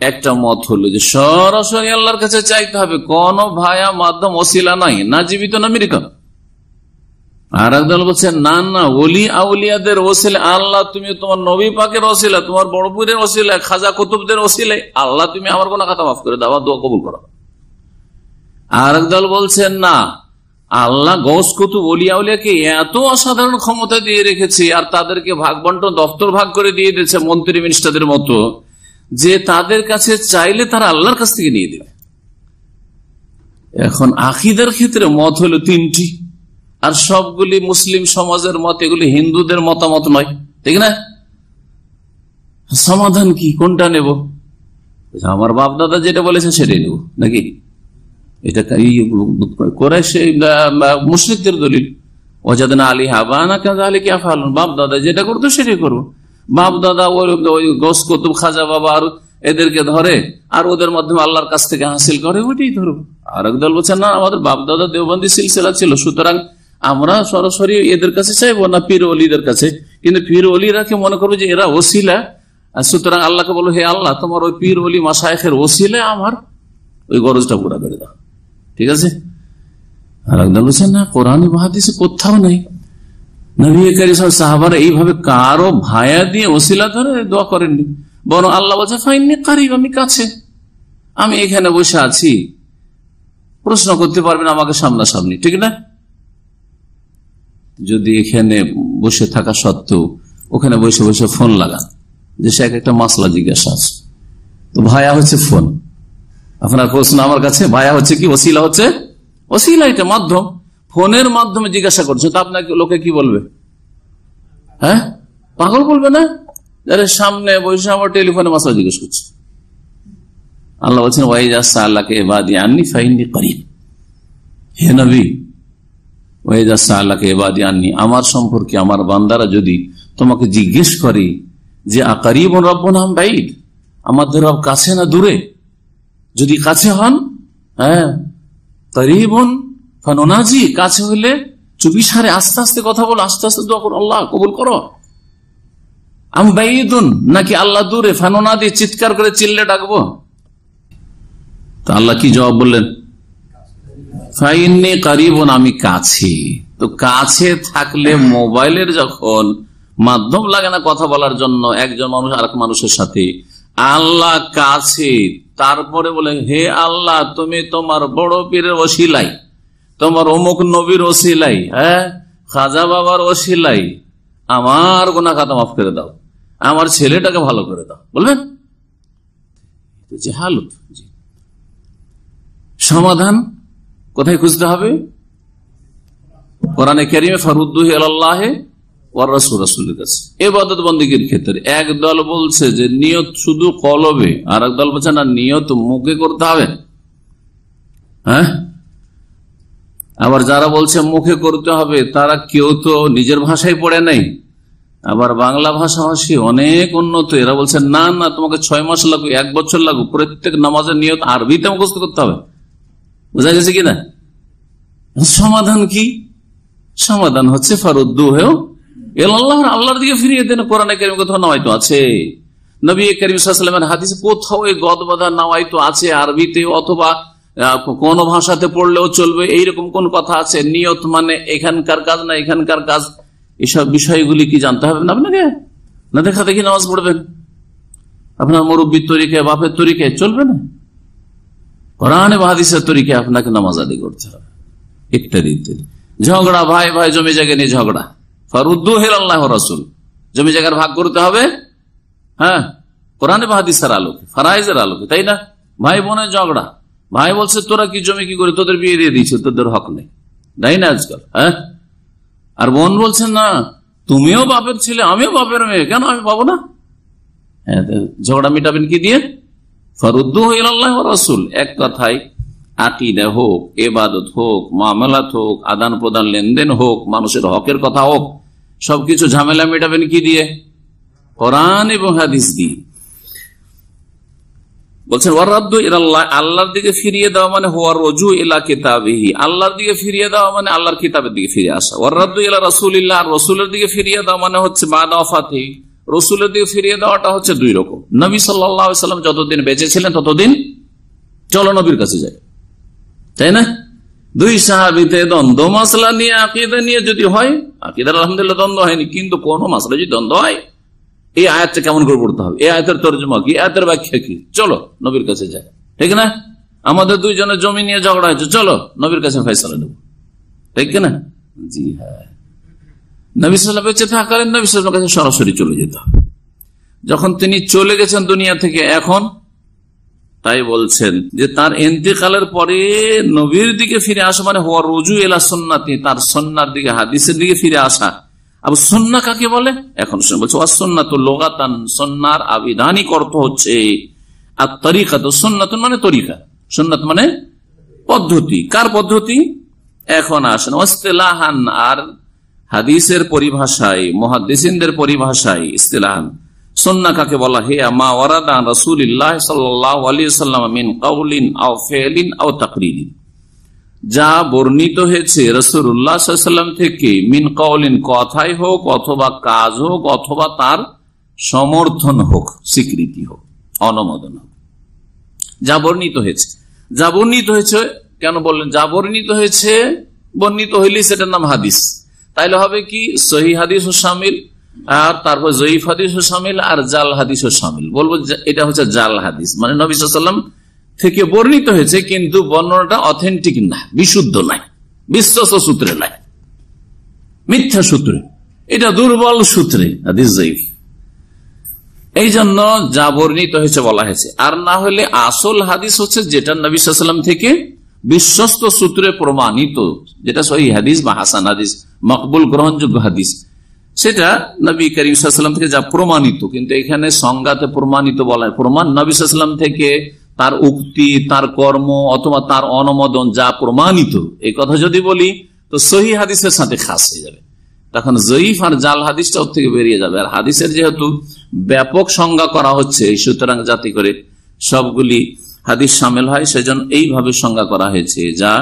একটা মত হলো যে সরাসরি আল্লাহর কাছে চাইতে হবে, কোন ভায়া মাধ্যম অশিলা নাই, না জীবিত, না মৃত। আর একদল বলছে, না না, ওলি আউলিয়াদের ওসিলে, আল্লাহ তুমি তোমার নবী পাকের অশিলা তোমার বড়পুরের অশিলা খাজা কুতুবদের অশিলে আল্লাহ তুমি আমার কোন কথা মাফ করে দাও দোয়া কবুল করো। আর একদল বলছেন না আল্লাহ গস কুতু বলিয়াউলিয়াকে এত অসাধারণ ক্ষমতা দিয়ে রেখেছে আর তাদেরকে ভাগ বন্টন দপ্তর ভাগ করে দিয়ে দিয়েছে মন্ত্রী মিনিস্টারদের মতো, যে তাদের কাছে চাইলে তারা আল্লাহর কাছ থেকে নিয়ে দেবে এখন আকিদের ক্ষেত্রে মত হলো তিনটি, আর সবগুলি মুসলিম সমাজের মত, এগুলি হিন্দুদের মতামত নয়, ঠিক না? সমাধান কি? কোনটা নেব? আমার বাপ দাদা যেটা বলেছে সেটাই নেব, নাকি? এটা মুসলিকদের দলিল ওজাদনা আলী হাবানা কাজা আলী কে ফালুন। বাপ দাদা যেটা করতো সেটাই করব। বাপ দাদা ওই গোস কুতুব খাজা বাবা আর এদেরকে ধরে আর ওদের মাধ্যমে আল্লাহর কাছ থেকে হাসিল করে, ওইটাই ধরবো। আর একদল বলছেন না, আমাদের বাপ দাদা দেওবন্দি সিলসিলা ছিল, সুতরাং আমরা সরাসরি এদের কাছে চাইব না, পীর অলিদের কাছে? কিন্তু পীর অলিরাকে মনে করব যে এরা ওসিলা? সুতরাং আল্লাহকে বলো, হে আল্লাহ, তোমার ওই পীর অলি মাসায়ের ওসিলে আমার? ওই গরজটা পুরা করে দাও। ঠিক আছে? আর একদল বলছেন, না, কোরআন মহাদিসে কোথাও নেই। নবী এইভাবে কারও ভায়া দিয়ে ওসিলা ধরে দোয়া করেননি। বরং আল্লাহ বলছে ফাইননি কারিব, আমি কাছে। আমি এখানে বসে আছি। প্রশ্ন করতে পারবেন আমাকে সামনাসামনি, ঠিক না? যদি এখানে বসে থাকা সত্ত্বেও ওখানে বসে বসে ফোন লাগান, যে সে একটা মাসলা জিজ্ঞাসা আছে। তো ভায়া হচ্ছে ফোন। আপনার প্রশ্ন আমার কাছে ভায়া হচ্ছে কি, ওসিলা হচ্ছে? ওসিলা এটা মাধ্যম। ফোনের মাধ্যমে জিজ্ঞাসা করছে, তা আপনাকে লোকে কি বলবে? হ্যাঁ? পাগল বলবে না? যারা সামনে বসে আমার টেলিফোনে মশলা জিজ্ঞেস করছে। আল্লাহ বলছেন ওয়াইজ আসা আল্লাহকে এবাদি আননি ফাইনি করি হে নবী ওয়াইজ আসা আল্লাহকে এবাদি আননি। আমার সম্পর্কে আমার বান্দারা যদি তোমাকে জিজ্ঞেস করে যে আকারিব রব্ব নাম বাইদ? আমাদের রব কাছে না দূরে? যদি কাছে হন হ্যাঁ করিবন, ফানোনাজি, কাছে হলে চুপি সারে আস্তে আস্তে কথা বলো, আস্তে আস্তে দোয়া করো, আল্লাহ কবুল করো। আমি বাইদুন, নাকি আল্লাহ দূরে ফানোনা দিয়ে চিৎকার করে চিল্লে ডাকবো? তো আল্লাহ কি জবাব বললেন? ফাইনে কারিবন, আমি কাছে। তো কাছে থাকলে মোবাইলের যখন মাধ্যম লাগে না কথা বলার জন্য, একজন মানুষ আর মানুষের সাথে, আল্লাহ কাছে তারপরে বলেন হে আল্লাহ, তুমি তোমার বড় পীরের ওসিলাই, তোমার অমুক নবীর ওসিলাই হ্যাঁ? খাজা বাবার ওসিলাই, আমার গোনা খাতা মাফ করে দাও, আমার ছেলেটাকে ভালো করে দাও। বলবেন? সমাধান কোথায় খুঁজতে হবে? কোরআনে কেরিমে ফারুদ্দুহ আল্লাহে মুখে করতে হবে। হ্যাঁ? আবার যারা বলছে, মুখে করতে হবে, তারা কেউ তো নিজের ভাষায় পড়ে নাই। আবার বাংলা ভাষাভাষী অনেক উন্নত, এরা বলছে, না না, তোমাকে ছয় মাস লাগুক এক বছর লাগুক প্রত্যেক নামাজের নিয়ত আরবিতে মুখস্থ করতে হবে। বোঝা গেছে কিনা? সমাধান কি? সমাধান হচ্ছে ফারুদ্দু হেও আল্লাহ আল্লাহর দিকে ফিরিয়ে দেন কোরআনে কেরিম কোথাও নামাইতো আছে। নবী করিম সাল্লামের হাদিসে কোথাও এই গদ বাধা নামাইতো আছে, আরবিতে অথবা কোন ভাষাতে পড়লেও চলবে, এইরকম কোন কথা আছে? নিয়ত মানে এখানকার কাজ না এখানকার কাজ? এসব বিষয়গুলি কি জানতে হবে না আপনাকে? না দেখা দেখি নামাজ পড়বেন। আপনার মুরব্বীর তরিকে বাপের তরিকে চলবে না? কোরআনে বাহাদিসের তরিকে আপনাকে নামাজ আদি করতে হবে। ইত্যাদি ইত্যাদি। ঝগড়া ভাই ভাই জমি জায়গা নিয়ে ঝগড়া। ফরুদ্দু হেল আল্লাহ রসুল। জমি জায়গার ভাগ করতে হবে হ্যাঁ? কোরআনে বাহাদিসের আলোকে, ফারাইজের আলোকে, তাই না? ভাই বোনের ঝগড়া। ভাই বলছে, তোরা কি জমি কি করে, তোদের বিয়ে দিয়ে দিয়েছে, তোদের হক নেই। তাই না আজকাল হ্যাঁ? আর বোন বলছেন না, তুমিও বাপের ছেলে, আমিও বাপের মেয়ে, কেন আমি পাবো না? হ্যাঁ ঝগড়া মিটাবেন কি দিয়ে? ফরুদ্দু হইল আল্লাহ রসুল, এক কথায়, আকিদা হোক, এবাদত হোক, মামলাত হোক আদান প্রদান লেনদেন হোক, মানুষের হকের কথা হোক সবকিছু ঝামেলা মেটাবেন কি দিয়ে? কোরআন এবং হাদিস দিয়ে। বলছেন আল্লাহর দিকে ফিরিয়ে দেওয়া মানে হওয়ার রজু এলা কিতাবিহি। আল্লাহর দিকে ফিরিয়ে দেওয়া মানে আল্লাহর কিতাবের দিকে ফিরে আসা। ওয়ার্রাদ্দু ইলা রসুলিল্লাহ রসুলের দিকে ফিরিয়ে দেওয়া মানে হচ্ছে বাদাফাতি রসুলের দিকে ফিরিয়ে দেওয়াটা হচ্ছে দুই রকম। নবী সাল্লাম যতদিন বেঁচে ছিলেন, ততদিন চলো নবীর কাছে যায় তাই না? দুই সাহাবিতে দ্বন্দ্ব, মাসলা নিয়ে, আকিদা নিয়ে যদি হয়, আকিদার আলহামদুলিল্লাহ দ্বন্দ্ব হয়নি, কিন্তু কোন মাসলা যদি দ্বন্দ্ব হয়, এই আয়াতটা কেমন করে পড়তে হবে? এই আয়াতের তর্জমা কি? আয়াতের ব্যাখ্যা কি? চলো, নবীর কাছে যায় ঠিক না? আমাদের দুইজনের জমি নিয়ে ঝগড়া হয়েছে, চলো, নবীর কাছে ফেসলা দেবো ঠিক না জি হ্যাঁ। নবী বেঁচে থাকালেন নবী কাছে সরাসরি চলে যেতে যখন তিনি চলে গেছেন দুনিয়া থেকে, এখন তাই বলছেন যে তার এন্তেকালের পরে নবীর দিকে ফিরে আসা মানে হওয়া রুজু এলা সন্নাতি, তার সন্ন্যার দিকে, হাদিসের দিকে ফিরে আসা। আবার সন্না কাকে বলে? এখন বলছে অসন্না তো লোগাতান, সন্ন্যার আবিধানিক অর্থ হচ্ছে আর তরিকা তো সন্ন্যাতন মানে তরিকা। সন্ন্যাত মানে পদ্ধতি। কার পদ্ধতি? এখন আসেন অস্তেলাহান আর হাদিসের পরিভাষায় মহাদিসিনদের পরিভাষায় ইস্তেলাহান। সন্না কাকে বলা হে মা ওয়ারাদা আলী সাল্লাম মিন কাউলিন আও যা বর্ণিত হয়েছে রসুল্লাহ সাল্লাম থেকে মিন কাউলিন কথাই হোক অথবা কাজ হোক অথবা তার সমর্থন হোক, স্বীকৃতি হোক, অনুমোদন হোক। যা বর্ণিত হয়েছে। যা বর্ণিত হয়েছে, কেন বললেন? যা বর্ণিত হয়েছে, বর্ণিত হইলে সেটার নাম হাদিস। তাইলে হবে কি? সহি হাদিস ও সামিল আর তারপর জয়ীফ হাদিস ও সামিল আর জাল হাদিস ও সামিল। বলব এটা হচ্ছে জাল হাদিস। মানে নবী থেকে বর্ণিত হয়েছে, কিন্তু বর্ণনাটা অথেন্টিক না, বিশুদ্ধ নাই, বিশ্বস্ত সূত্রে নাই। মিথ্যা সূত্রে। এটা দুর্বল সূত্রে, হাদিস জয়ীফ। এই জন্য যা বর্ণিত হয়েছে বলা হয়েছে। আর না হলে আসল হাদিস হচ্ছে যেটা নবী থেকে বিশ্বস্ত সূত্রে প্রমাণিত, যেটা সহি হাদিস বা হাসান হাদিস, মকবুল গ্রহণযোগ্য হাদিস। সেটা নবী করিম সাল্লাম থেকে যা প্রমাণিত, কিন্তু এখানে সংজ্ঞাতে প্রমাণিত বলা প্রমাণ নবী সাল্লাম থেকে তার উক্তি, তার কর্ম অথবা তার অনুমোদন যা প্রমাণিত, এই কথা যদি বলি, তো সহি হাদিসের সাথে খাস হয়ে যাবে। তখন জয়ীফ আর জাল হাদিসটা ওর থেকে বেরিয়ে যাবে। আর হাদিসের যেহেতু ব্যাপক সংজ্ঞা করা হচ্ছে, সুতরাং যাতে করে সবগুলি হাদিস সামিল হয়, সেজন্য এইভাবে সংজ্ঞা করা হয়েছে, যা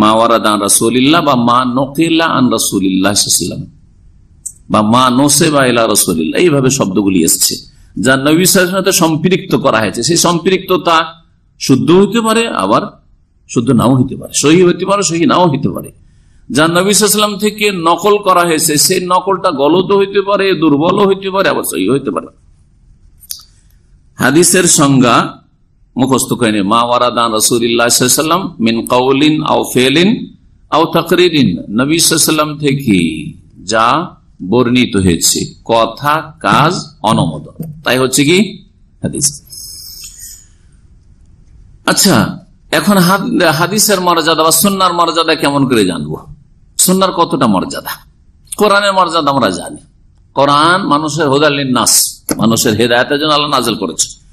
মা ওয়ারাদান রাসুলিল্লাহ বা মা নকিল্লা আন রাসুলিল্লাহাম বা মা নোসে বা এলা রসুলিল্লাহ, এইভাবে শব্দগুলি এসছে, যা নবী সাথে সম্পৃক্ত করা হয়েছে। সেই সম্পৃক্ততা শুদ্ধ হইতে পারে, আবার শুদ্ধ নাও হইতে পারে। সহি হইতে পারে, সহি নাও হইতে পারে। যা নবী সাল্লাম থেকে নকল করা হয়েছে, সেই নকলটা গলত হইতে পারে, দুর্বল হইতে পারে, আবার সহি হইতে পারে। হাদিসের সংজ্ঞা মুখস্থ করেনি মা ওয়ারাদান রসুল্লাহাম মিন কাউলিন আও ফেলিন আও তকরিন নবী সাল্লাম থেকে যা বর্ণিত হয়েছে। কথা, কাজ, অনুমোদন। তাই হচ্ছে কি? আচ্ছা এখন হাদিসের মর্যাদা বা সন্ন্যার মর্যাদা কেমন করে জানব? সন্ন্যার কতটা মর্যাদা? কোরআনের মর্যাদা আমরা জানি। কোরআন মানুষের হোদালিন নাস মানুষের হেদায়তের জন্য আল্লাহ নাজল করেছে।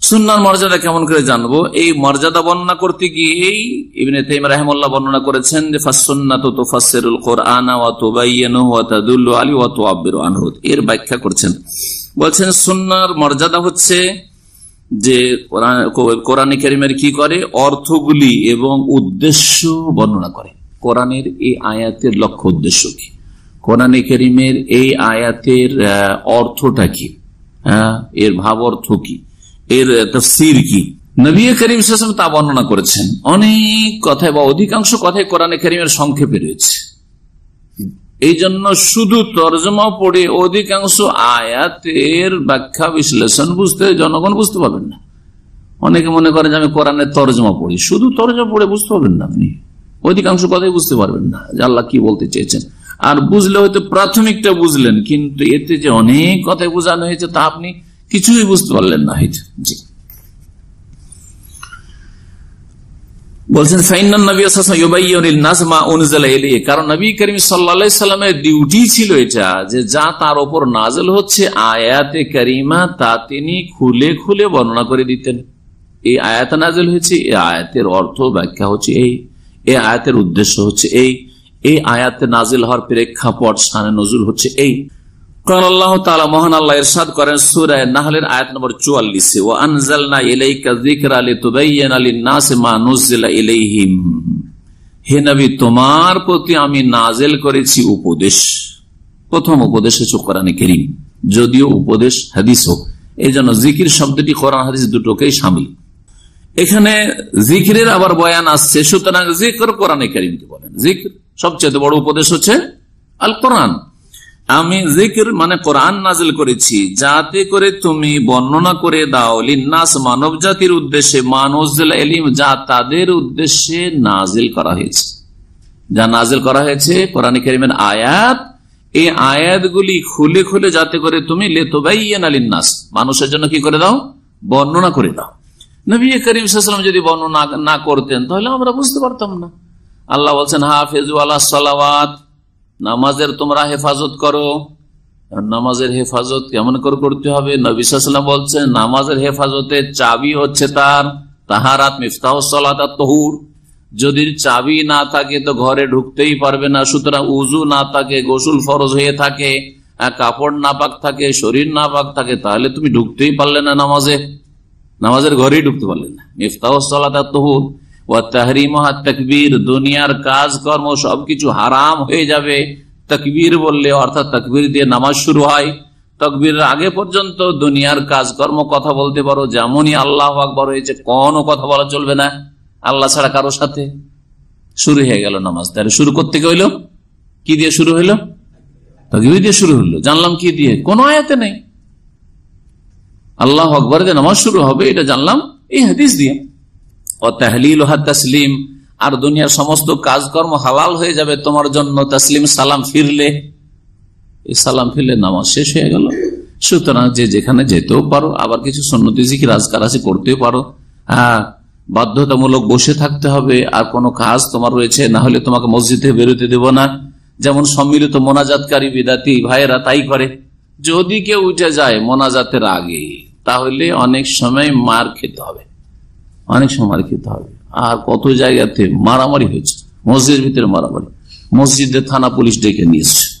সুন্নার মর্যাদা কেমন করে জানব? এই মর্যাদা বর্ণনা করতে গিয়েই ইবনে রাহমাল্লাহ বর্ণনা করেছেন যে এর ব্যাখ্যা করছেন। বলছেন, সুন্নার মর্যাদা হচ্ছে যে কোরআন কারিমের কি করে? অর্থগুলি এবং উদ্দেশ্য বর্ণনা করে। কোরআনের এই আয়াতের লক্ষ্য উদ্দেশ্য কি? কোরআন করিমের এই আয়াতের অর্থটা কি? হ্যাঁ এর ভাব অর্থ কি? এর তফসির কি? নবী করিম তা বর্ণনা করেছেন। অনেক কথায় বা অধিকাংশ কথায় কোরআন করিমের সংক্ষেপে রয়েছে। এই জন্য শুধু তর্জমা পড়ে অধিকাংশ আয়াতের ব্যাখ্যা বিশ্লেষণ বুঝতে জনগণ বুঝতে পারবেন না। অনেকে মনে করেন যে আমি কোরআনের তর্জমা পড়ি। শুধু তর্জমা পড়ে বুঝতে পারবেন না আপনি। অধিকাংশ কথাই বুঝতে পারবেন না যে আল্লাহ কি বলতে চেয়েছেন। আর বুঝলে হয়তো প্রাথমিকটা বুঝলেন, কিন্তু এতে যে অনেক কথাই বোঝানো হয়েছে তা আপনি কিছুই বুঝতে পারলেন না বলছেন ফাইনান নবী কারণ নবী করিম সাল্লামের ডিউটি ছিল এটা, যে যা তার ওপর নাজল হচ্ছে, আয়াতে করিমা তা তিনি খুলে খুলে বর্ণনা করে দিতেন। এই আয়াত নাজল হয়েছে, এই আয়াতের অর্থ ব্যাখ্যা হচ্ছে এই এই আয়াতের উদ্দেশ্য হচ্ছে এই এই আয়াতে নাজিল হওয়ার প্রেক্ষাপট স্থানে নজরুল হচ্ছে এই। কারণ তালা মহান আল্লাহ ইরশাদ করেন সুরায় নাহলের আয়াত নম্বর চুয়াল্লিশে ও আনজালনা ইলাইকা যিকরা লিতুবাইয়িনা লিন-নাসি তোমার প্রতি আমি নাজেল করেছি উপদেশ। প্রথম উপদেশ হচ্ছে কোরআনে কারীম। যদিও উপদেশ হাদিস হোক এই জন্য জিকির শব্দটি কোরআন হাদিস দুটোকেই সামিল। এখানে জিকিরের আবার বয়ান আসছে, সুতরাং জিকর কোরআনে কারিমকে বলেন। জিকির সবচেয়ে বড় উপদেশ হচ্ছে আল কোরআন আমি জিকির মানে কোরআন নাজিল করেছি, যাতে করে তুমি বর্ণনা করে দাও, লিন্নাস মানব জাতির উদ্দেশ্যে, মানুষ এলিম, যা তাদের উদ্দেশ্যে নাজিল করা হয়েছে। যা নাজিল করা হয়েছে, কোরআন করিমের আয়াত, এই আয়াতগুলি খুলে খুলে যাতে করে তুমি লেতোবাইয়ান আলিন্নাস মানুষের জন্য কি করে দাও? বর্ণনা করে দাও। নবী করিম সাল্লাম যদি বর্ণনা না করতেন, তাহলে আমরা বুঝতে পারতাম না। আল্লাহ বলছেন, হাফেজু আল্লাহ সালাওয়াত। নামাজের তোমরা হেফাজত করো। নামাজের হেফাজত কেমন করে করতে হবে? নবিসাম বলছেন, নামাজের হেফাজতের চাবি হচ্ছে তার সালাত তহুর। যদি চাবি না থাকে তো ঘরে ঢুকতেই পারবে না, সুতরাং উজু না থাকে, গোসুল ফরজ হয়ে থাকে কাপড় নাপাক থাকে, শরীর না পাক থাকে, তাহলে তুমি ঢুকতেই পারলে না নামাজে। নামাজের ঘরেই ঢুকতে পারলে না। মিফতাহ সালাত তহুর। ও তাহরিমহা তকবীর, দুনিয়ার কাজকর্ম সবকিছু হারাম হয়ে যাবে। তকবীর বললে অর্থাৎ তকবীর দিয়ে নামাজ শুরু হয়। তকবীরের আগে পর্যন্ত দুনিয়ার কাজকর্ম কথা বলতে পারো, যেমনই আল্লাহ আকবর হয়েছে, কোনো কথা বলা চলবে না। আল্লাহ ছাড়া কারোর সাথে শুরু হয়ে গেল নামাজ। তাহলে শুরু করতে গেল কি দিয়ে শুরু হইল? তকবীর দিয়ে শুরু হলো জানলাম কি দিয়ে? কোনো আয়াতে নেই। আল্লাহ আকবর দিয়ে নামাজ শুরু হবে, এটা জানলাম এই হাদিস দিয়ে। ও তাহলিল তসলিম। আর দুনিয়ার সমস্ত কাজকর্ম হালাল হয়ে যাবে, তোমার জন্য তসলিম সালাম ফিরলে। সালাম ফিরলে নামাজ শেষ হয়ে গেল। সুতরাং যে যেখানে যেতেও পারো, আবার কিছু সন্ন্যতি জিকির রাজকার আছে, করতেও পারো। হ্যাঁ বাধ্যতামূলক বসে থাকতে হবে, আর কোনো কাজ তোমার রয়েছে, না হলে তোমাকে মসজিদে বেরোতে দেব না। যেমন সম্মিলিত মোনাজাতকারী বিদাতি ভাইয়েরা তাই করে। যদি কেউ উঠে যায় মোনাজাতের আগে, তাহলে অনেক সময় মার খেতে হবে। অনেক সময় মার খেতে হবে। আর কত জায়গাতে মারামারি হয়েছে। মসজিদের ভিতরে মারামারি। মসজিদে থানা পুলিশ ডেকে নিয়েছে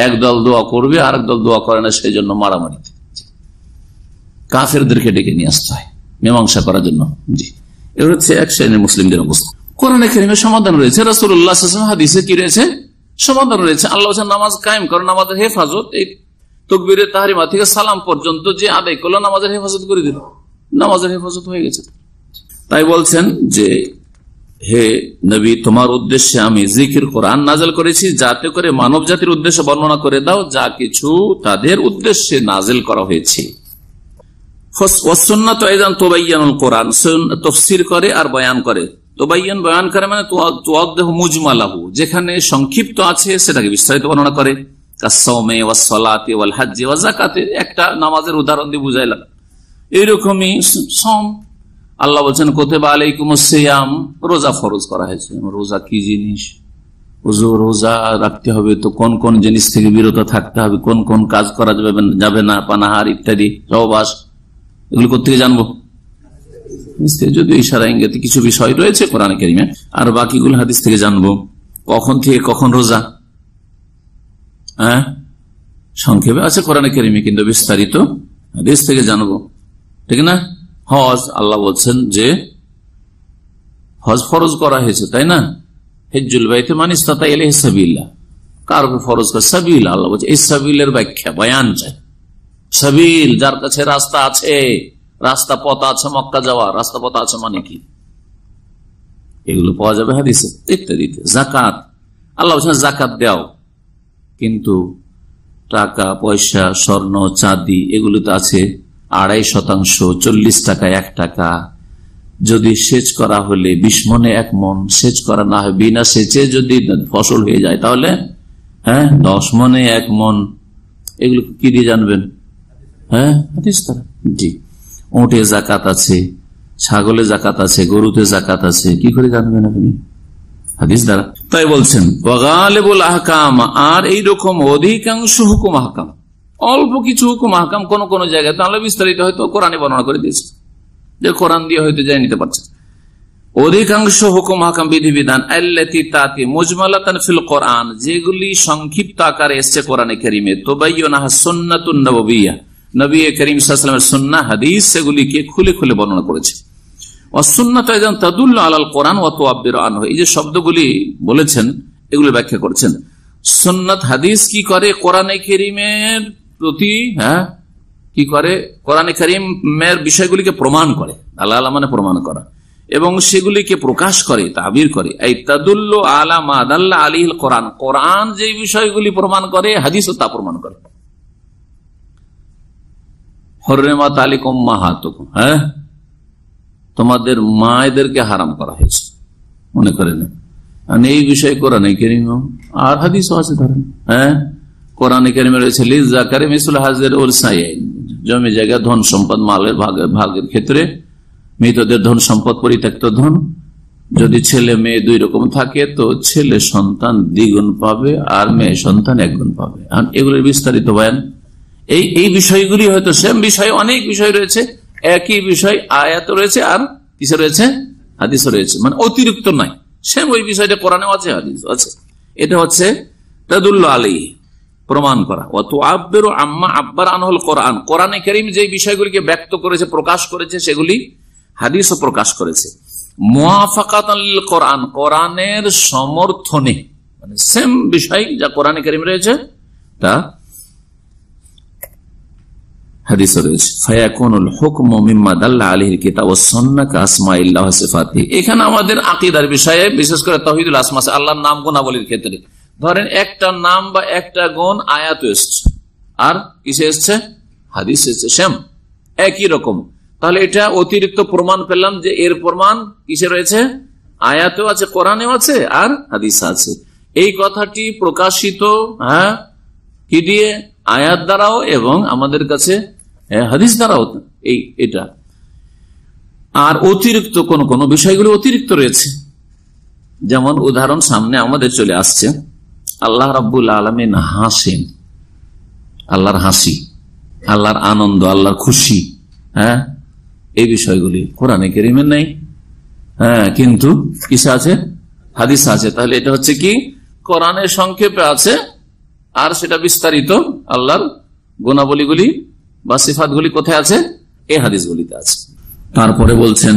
একদল দোয়া করবে আর দল দোয়া করে না সেই জন্য মারামারিতে কাফেরদেরকে ডেকে নিয়ে আসতে হয়। মীমাংসা করার জন্য। জি। এ হচ্ছে এক শ্রেণির মুসলিমদের অবস্থা। কোরআনে কেরিমের সমাধান রয়েছে। রসুল্লাহ হাদিসে কি রয়েছে? সমাধান রয়েছে। আল্লাহ নামাজ কায়েম করেন আমাদের হেফাজত, এই তকবিরের তাহারিমা থেকে সালাম পর্যন্ত যে আদায় করল, নামাজের হেফাজত করে দিল। নামাজের হেফাজত হয়ে গেছে। তাই বলছেন যে, হে নবী, তোমার উদ্দেশ্যে আমি জিকির কোরআন নাজেল করেছি, যাতে করে মানব জাতির উদ্দেশ্যে বর্ণনা করে দাও, যা কিছু তাদের উদ্দেশ্যে নাজেল করা হয়েছে। তফসির করে আর বয়ান করে। তোবাইয়ান বয়ান করে মানে যেখানে সংক্ষিপ্ত আছে, সেটাকে বিস্তারিত বর্ণনা করে। একটা নামাজের উদাহরণ দিয়ে বুঝাইলাম। এইরকমই সম আল্লাহ বলছেন কোথেবা আলাইকুম সিয়াম। রোজা ফরজ করা হয়েছে। রোজা কি জিনিস? রোজা রাখতে হবে তো কোন কোন জিনিস থেকে বিরত থাকতে হবে? কোন কোন কাজ করা যাবে যাবে না? পানাহার ইত্যাদি, সহবাস, এগুলো কোথেকে জানব? যদি ইশারা ইঙ্গিতে কিছু বিষয় রয়েছে কোরআন কেরিমে, আর বাকিগুলো হাদিস থেকে জানব। কখন থেকে কখন রোজা? হ্যাঁ? সংক্ষেপে আছে কোরআন কেরিমে, কিন্তু বিস্তারিত হাদিস থেকে জানব। ঠিক না? হজ, আল্লাহ বলছেন যে হজ ফরজ করা হয়েছে, তাই না? হেজুল বাইতে মানিস তাতা এলে সাবিল্লা কার ফরজ করে? সাবিল, আল্লাহ বলছে। এই সাবিলের ব্যাখ্যা, বয়ান চাই। সাবিল, যার কাছে রাস্তা আছে, রাস্তা পথ আছে মক্কা যাওয়া রাস্তা পথ আছে মানে কি? এগুলো পাওয়া যাবে হাদিসে, ইত্যাদিতে। জাকাত, আল্লাহ বলছেন জাকাত দেও। কিন্তু টাকা, পয়সা, স্বর্ণ, চাঁদি এগুলোতে আছে আড়াই শতাংশ, চল্লিশ টাকা, এক টাকা। যদি সেচ করা হলে বিশ মনে এক মন, সেচ করা না হয়, বিনা সেচে যদি ফসল হয়ে যায়, তাহলে হ্যাঁ দশ মনে এক মন। এগুলো কি দিয়ে জানবেন? হ্যাঁ? জি। ওটে জাকাত আছে, ছাগলে জাকাত আছে, গরুতে জাকাত আছে, কি করে জানবেন আপনি? হাদিস দ্বারা। তাই বলছেন আর এইরকম অধিকাংশ হুকুম আহকাম। অল্প কিছু হুকুম, আহকাম কোন কোন জায়গায় তাহলে বিস্তারিত হয়তো কোরআনে বর্ণনা করে দিয়েছে। যে কোরআন দিয়ে হয়তো যাই নিতে পারছে। অধিকাংশ হুকুম হাকাম বিধিবিধান আল্লাতি কোরআন, যেগুলি সংক্ষিপ্ত আকারে এসছে কোরআনে করিমে। শব্দগুলি বলেছেন, এগুলি ব্যাখ্যা করছেন। সুন্নাত, হাদিস কি করে কোরআনে করিমের প্রতি হ্যাঁ কি করে? কোরআনে করিমের বিষয়গুলিকে প্রমাণ করে। আল্লাহ মানে প্রমাণ করা। এবং সেগুলিকে প্রকাশ করে, তাবির করে। এই তাদুল্ল আলামা আদাল্লাহ আলিল কোরআন। কোরআন যে বিষয়গুলি প্রমাণ করে, হাদিসও তা প্রমাণ করে। হ্যাঁ? তোমাদের মায়েদেরকে হারাম করা হয়েছে। মনে করে নেন এই বিষয়ে কোরআনে কেরিম আর হাদিসও আছে ধরেন। হ্যাঁ? কোরআনে কেরিমে রয়েছে লিজাকারে মিসুল হাজের ওর সাইন জমি, জায়গা, ধন সম্পদ, মালের ভাগের ক্ষেত্রে মৃতদের ধন সম্পদ, পরিত্যক্ত ধন। যদি ছেলে, মেয়ে দুই রকম থাকে, তো ছেলে সন্তান দ্বিগুণ পাবে আর মেয়ে সন্তান একগুণ পাবে। আর এগুলোর বিস্তারিত বয়ান। এই এই বিষয়গুলি হয়তো সেম বিষয়, অনেক বিষয় রয়েছে। একই বিষয়, আয়াত রয়েছে আর কিসে রয়েছে? হাদিস রয়েছে। মানে অতিরিক্ত নাই সেম ওই বিষয়টা কোরআনে আছে, হাদিস আছে। এটা হচ্ছে তাদুল্লাহ আলী প্রমাণ করা। অত আব্বের আম্মা আব্বার আনহল কোরআন। কোরআনে করিম যে বিষয়গুলিকে ব্যক্ত করেছে, প্রকাশ করেছে, সেগুলি হাদিসও প্রকাশ করেছে। কোরআন। কোরআনের সমর্থনে মানে সেম বিষয় যা কোরআনে করিম রয়েছে, তা হাদিসও রয়েছে। এখানে আমাদের আকীদার বিষয়ে, বিশেষ করে তাওহীদুল নাম গুণাবলীর ক্ষেত্রে। ধরেন একটা নাম বা একটা গুণ আয়াত এসছে। আর কিসে এসছে? হাদিস এসছে। শ্যাম একই রকম। তাহলে এটা অতিরিক্ত প্রমাণ পেলাম যে এর প্রমাণ কিসে রয়েছে? আয়াতেও আছে, কোরআনেও আছে আর হাদিস আছে। এই কথাটি প্রকাশিত হ্যাঁ কি দিয়ে? আয়াত দ্বারাও এবং আমাদের কাছে হাদিস দ্বারাও এই, এটা। আর অতিরিক্ত কোন কোন বিষয়গুলো অতিরিক্ত রয়েছে। যেমন উদাহরণ সামনে আমাদের চলে আসছে। আল্লাহ রাব্বুল আলমিন হাসেন। আল্লাহর হাসি, আল্লাহর আনন্দ, আল্লাহর খুশি হ্যাঁ? এই বিষয়গুলি কোরআনে কেরিমের নেই। হ্যাঁ কিন্তু কিসে আছে? হাদিস আছে। তাহলে এটা হচ্ছে কি? কোরআনের সংক্ষেপে আছে, আর সেটা বিস্তারিত আল্লাহর গুণাবলীগুলি বা সিফাতগুলি কোথায় আছে? এই হাদিসগুলিতে আছে। তারপরে বলছেন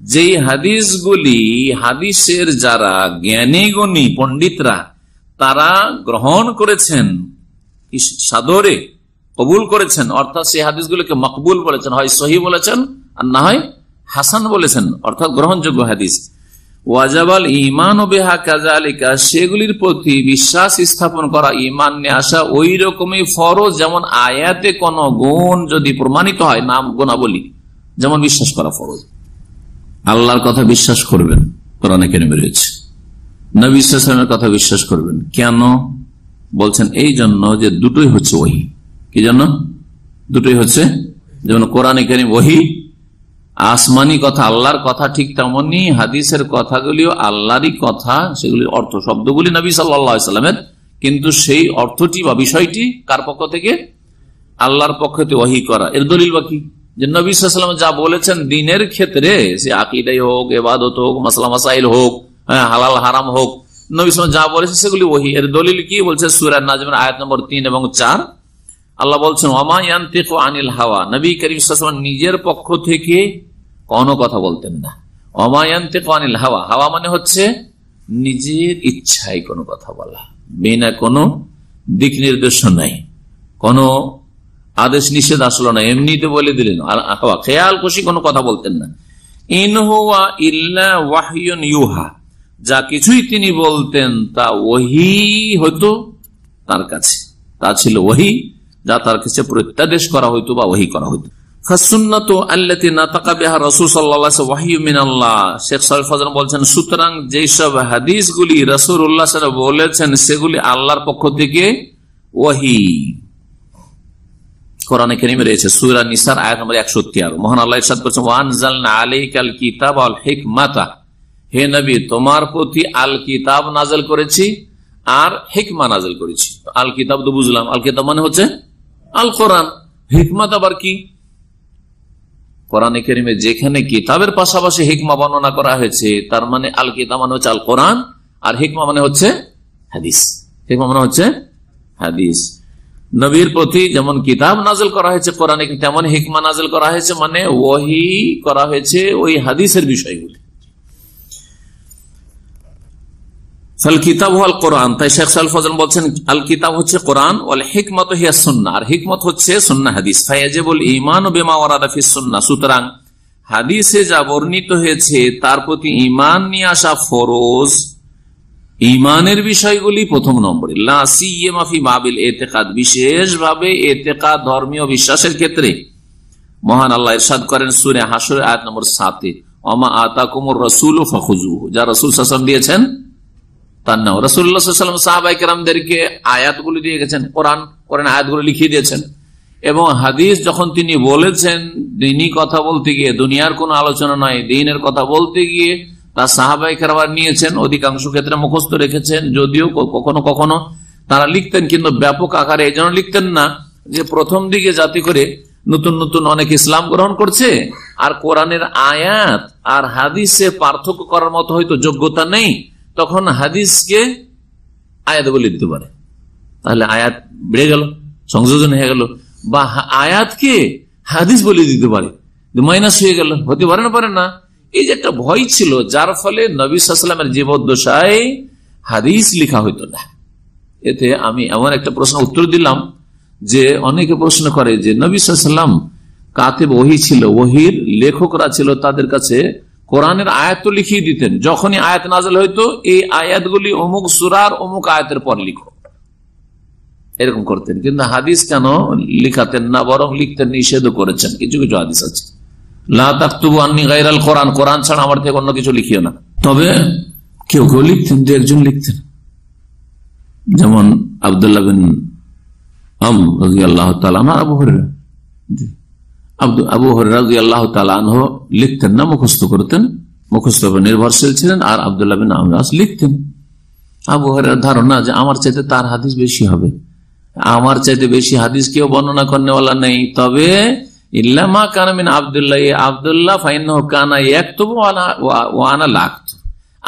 যেই হাদিসগুলি হাদিসের যারা জ্ঞানী গণী পণ্ডিতরা, তারা গ্রহণ করেছেন সাদরে কবুল করেছেন, অর্থাৎ সেই হাদিসগুলিকে মকবুল বলেছেন, হয় সহি বলেছেন, আর না হয় হাসান বলেছেন, অর্থাৎ গ্রহণযোগ্য হাদিস। ওয়াজাবাল ইমান ও বেহা কাজালিকা সেগুলির প্রতি বিশ্বাস স্থাপন করা ইমান নিয়ে আসা, ওই রকমই ফরজ, যেমন আয়াতে কোন গুণ যদি প্রমাণিত হয়, নাম গুণাবলী, যেমন বিশ্বাস করা ফরজ। আল্লাহর কথা বিশ্বাস করবেন, কোরআনে কেন বেরিয়েছে নবী কথা বিশ্বাস করবেন। কেন? বলছেন, এই জন্য যে দুটোই হচ্ছে ওহি। কি জন্য? দুটোই হচ্ছে, যেমন কোরআনে কেন ওহি, আসমানি কথা আল্লাহর কথা ঠিক তেমনি হাদিসের কথাগুলিও আল্লাহরই কথা, সেগুলির অর্থ শব্দগুলি নবী সাল্লামের কিন্তু সেই অর্থটি বা বিষয়টি কার পক্ষ থেকে? আল্লাহর পক্ষ থেকে ওহি করা। এর দলিল বা কি? যে নবী সাল্লাম যা বলেছেন দিনের ক্ষেত্রে, সে আকিদাই হোক, এবাদত হোক মাসলা মাসাইল হোক হ্যাঁ হালাল, হারাম হোক, নবী সালাম যা বলেছে সেগুলি ওহি। এর দলিল কি বলছে? সুরার নাজমের আয়াত নম্বর তিন এবং চার। আল্লাহ বলছেন ওমায়ান্তিক আনিল হাওয়া। নবী করিম নিজের পক্ষ থেকে কোনো কথা বলতেন না। অমায়ান্তে আনিল হাওয়া। হাওয়া মানে হচ্ছে নিজের ইচ্ছায় কোনো কথা বলা। বিনা কোনো দিক নির্দেশ নাই। কোনো আদেশ নিষেধ আসলো না, এমনিতে বলে দিলেন। খেয়াল খুশি কোনো কথা বলতেন না। ইনহুয়া ইল্লা ওয়াহিয়ন ইউহা, যা কিছুই তিনি বলতেন তা ওহি হতো তার কাছে। তা ছিল ওহি, যা তার কাছে প্রত্যাদেশ করা হইতো বা ওহি করা হইতো। বলছেন, সুতরাং যেসব হাদিসগুলি রসুল বলেছেন, সেগুলি আল্লাহর পক্ষ থেকে ওহি। কোরআনে রয়েছে তোমার প্রতি আল কিতাব করেছি আর করেছি। আল কিতাব তো বুঝলাম। আল কিতাব মানে হচ্ছে আল কোরআন। হিকমাত আবার কি? কোরআনে কেরিমে যেখানে কিতাবের পাশাপাশি হিকমা বর্ণনা করা হয়েছে, তার মানে আল কিতাব মানে হচ্ছে আল কোরআন, আর হিকমা মানে হচ্ছে হাদিস। হিকমা মানে হচ্ছে হাদিস। নবীর প্রতি যেমন কিতাব নাজল করা হয়েছে, কোরআনে তেমন হিকমা নাজল করা হয়েছে মানে ওহি করা হয়েছে ওই হাদিসের বিষয়গুলি। আল কিতাব হচ্ছে কোরআন, ওয়াল হিকমত আর হিকমত হচ্ছে সুন্না হাদিস। ইমান বেমা সুন্না সুতরাং হাদিসে যা বর্ণিত হয়েছে, তার প্রতি ইমান নিয়ে আসা ফরজ। ইমানের বিষয়গুলি প্রথম নম্বরে। লাফি এতেকাদ, বিশেষভাবে এতেকা ধর্মীয় বিশ্বাসের ক্ষেত্রে। মহান আল্লাহ ইরশাদ করেন সুরে হাসুর, আয়াত নম্বর সাতে। অমা আতা কুমর রসুল ও ফখুজু যা রসুল শাসন দিয়েছেন, তার নাম। রসুল্লাহাম সাহাবাইকেরামদেরকে আয়াতগুলি দিয়ে গেছেন, কোরআন কোরআন আয়াতগুলি লিখিয়ে দিয়েছেন। এবং হাদিস যখন তিনি বলেছেন, দিনই কথা বলতে গিয়ে, দুনিয়ার কোন আলোচনা নয়, দিনের কথা বলতে গিয়ে তার সাহাবাই খেরাবার নিয়েছেন, অধিকাংশ ক্ষেত্রে মুখস্থ রেখেছেন, যদিও কখনো কখনো তারা লিখতেন কিন্তু ব্যাপক আকারে, এই জন্য লিখতেন না যে প্রথম দিকে জাতি করে নতুন নতুন অনেক ইসলাম গ্রহণ করছে, আর কোরআনের আয়াত আর হাদিসে পার্থক্য করার মতো হয়তো যোগ্যতা নেই, তখন হাদিসকে আয়াত বলে দিতে পারে। তাহলে আয়াত বেড়ে গেল, সংযোজন হয়ে গেল, বা আয়াতকে হাদিস বলে দিতে পারে মাইনাস হয়ে গেল, হতে পারে না পারে না। এই যে একটা ভয় ছিল, যার ফলে নবী সাল্লামের জীবদ্দশায় হাদিস লিখা হইতো না। এতে আমি এমন একটা প্রশ্ন, উত্তর দিলাম যে অনেকে প্রশ্ন করে যে নবী সাল্লাম কাতে ওহি ছিল, ওহির লেখকরা ছিল তাদের কাছে কোরআনের আয়াত লিখিয়ে দিতেন। যখনই আয়াত নাজল হইতো, এই আয়াতগুলি অমুক সুরার, অমুক আয়াতের পর লিখো। এরকম করতেন। কিন্তু হাদিস কেন লিখাতেন না, বরং লিখতেন নিষেধ করেছেন। কিছু কিছু হাদিস আছে। কোরআন কোরআন ছাড়া আমার থেকে অন্য কিছু লিখিও না। তবে কেউ কেউ লিখতেন, দু একজন লিখতেন। যেমন আবদুল্লাহ আল্লাহ লিখতেন না, মুখস্থ করতেন। মুখস্থ নির্ভরশীল ছিলেন, আর আবদুল্লাহ বিন আমরাজ লিখতেন। আবু ধারণা যে আমার চাইতে তার হাদিস বেশি হবে। আমার চাইতে বেশি হাদিস কেউ বর্ণনা করনেওয়ালা নেই। তবে ইল্লামা কানামিন আবদুল্লাহ আবদুল্লাহ ফাইন কানা এক তবু লাগত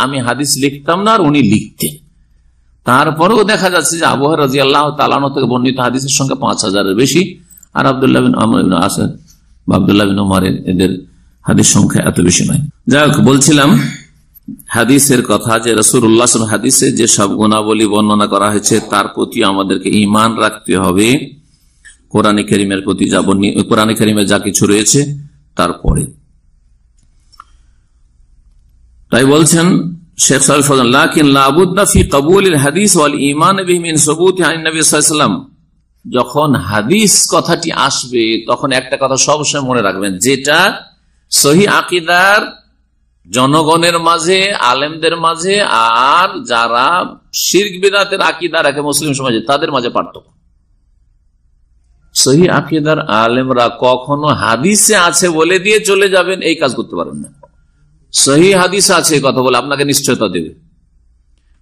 আমি হাদিস লিখতাম না আর উনি লিখতেন। তারপরেও দেখা যাচ্ছে যে আবহাওয়া রাজি আল্লাহ তালানো থেকে বর্ণিত হাদিসের সংখ্যা পাঁচ হাজারের বেশি। আর আবদুল্লাহ বিন আসাদ আবদুল্লাহ বিন উমারের এদের হাদিস সংখ্যা এত বেশি নয়। যাই হোক, বলছিলাম হাদিসের কথা যে রসুল্লাহ হাদিসে যে সব গুণাবলী বর্ণনা করা হয়েছে, তার প্রতি আমাদেরকে ইমান রাখতে হবে। কোরআনে করিমের প্রতি যা কোরআনে করিমের যা কিছু রয়েছে, তারপরে। তাই বলছেন শেখ ইমান যখন হাদিস কথাটি আসবে, তখন একটা কথা সবসময় মনে রাখবেন, যেটা সহি আকিদার জনগণের মাঝে, আলেমদের মাঝে, আর যারা শির্ক বিদাতের আকিদা রাখে মুসলিম সমাজে, তাদের মাঝে পার্থক্য। সহি আকিদার আলেমরা কখনো হাদিসে আছে বলে দিয়ে চলে যাবেন, এই কাজ করতে পারেন না। সহি হাদিস আছে কথা বলে আপনাকে নিশ্চয়তা দেবে।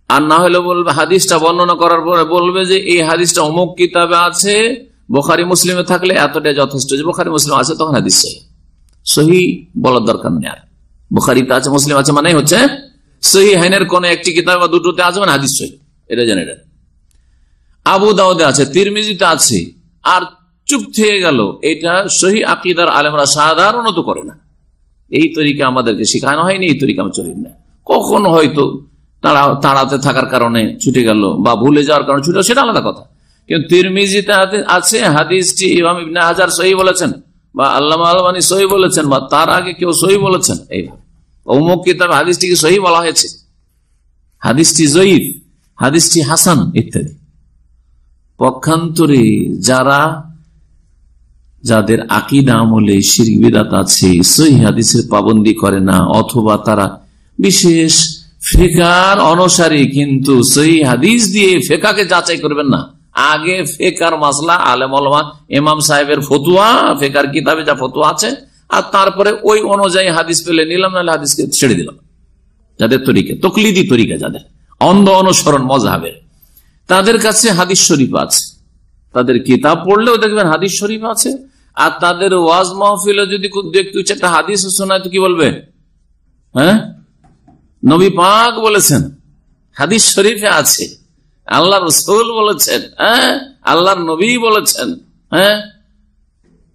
আর না হলে বলবে, হাদিসটা বর্ণনা করার পরে বলবে যে, এই হাদিসটা অমুক কিতাবে আছে, বোখারি মুসলিমে থাকলে এতটাই যথেষ্ট। যে বোখারি মুসলিম আছে, তখন হাদিস সহি। সহি বলার দরকার নেই আর। বোখারিতে আছে, মুসলিম আছে মানে হচ্ছে, সহি হাইনের কোন একটি কিতাব বা দুটোতে আছে মানে হাদিস সহি। এটা জানে এটা আবু দাউদে আছে, তিরমিজিতে আছে, আর চুপ থেকে গেল। এটা সহি আকিদার আলেমরা সাধারণত করে না। এই তরিকা আমাদেরকে শেখানো হয়নি, এই তরিকা আমি চলি না। কখনো হয়তো তাড়া তাড়াতে থাকার কারণে ছুটে গেল বা ভুলে যাওয়ার কারণে ছুটে সেটা আলাদা কথা। কিন্তু তিরমিজিতে আছে, হাদিসটি ইমাম ইবনে হাজার সহি বলেছেন, বা আল্লাহ আলমানি সহি বলেছেন, বা তার আগে কেউ সহি বলেছেন, এইভাবে। অমুক কিতাব হাদিসটিকে সহি বলা হয়েছে। হাদিসটি জয়ীফ, হাদিসটি হাসান ইত্যাদি। পক্ষান্তরে যারা যাদের আকিদা আমলে শিরবিদাত আছে, সহি হাদিসের পাবন্দি করে না, অথবা তারা বিশেষ ফেকার অনুসারী, কিন্তু সহি হাদিস দিয়ে ফেকাকে যাচাই করবেন না। আগে ফেকার মাসলা, আলেম ইমাম সাহেবের ফতুয়া, ফেকার কিতাবে যা ফতুয়া আছে, আর তারপরে ওই অনুযায়ী হাদিস পেলে নিলাম, নাহলে হাদিসকে ছেড়ে দিলাম। যাদের তরিকে, তকলিদি তরিকা যাদের, অন্ধ অনুসরণ মজাহের তাদের কাছে হাদিস শরীফ আছে। তাদের কিতাব পড়লেও দেখবেন হাদিস শরীফ আছে, আর তাদের ওয়াজ মাহফিলে যদি দেখতে একটা হাদিস শোনায় তো কি বলবে? হ্যাঁ? নবী পাক বলেছেন, হাদিস শরীফে আছে। আল্লাহ রসুল বলেছেন হ্যাঁ? আল্লাহর নবী বলেছেন হ্যাঁ?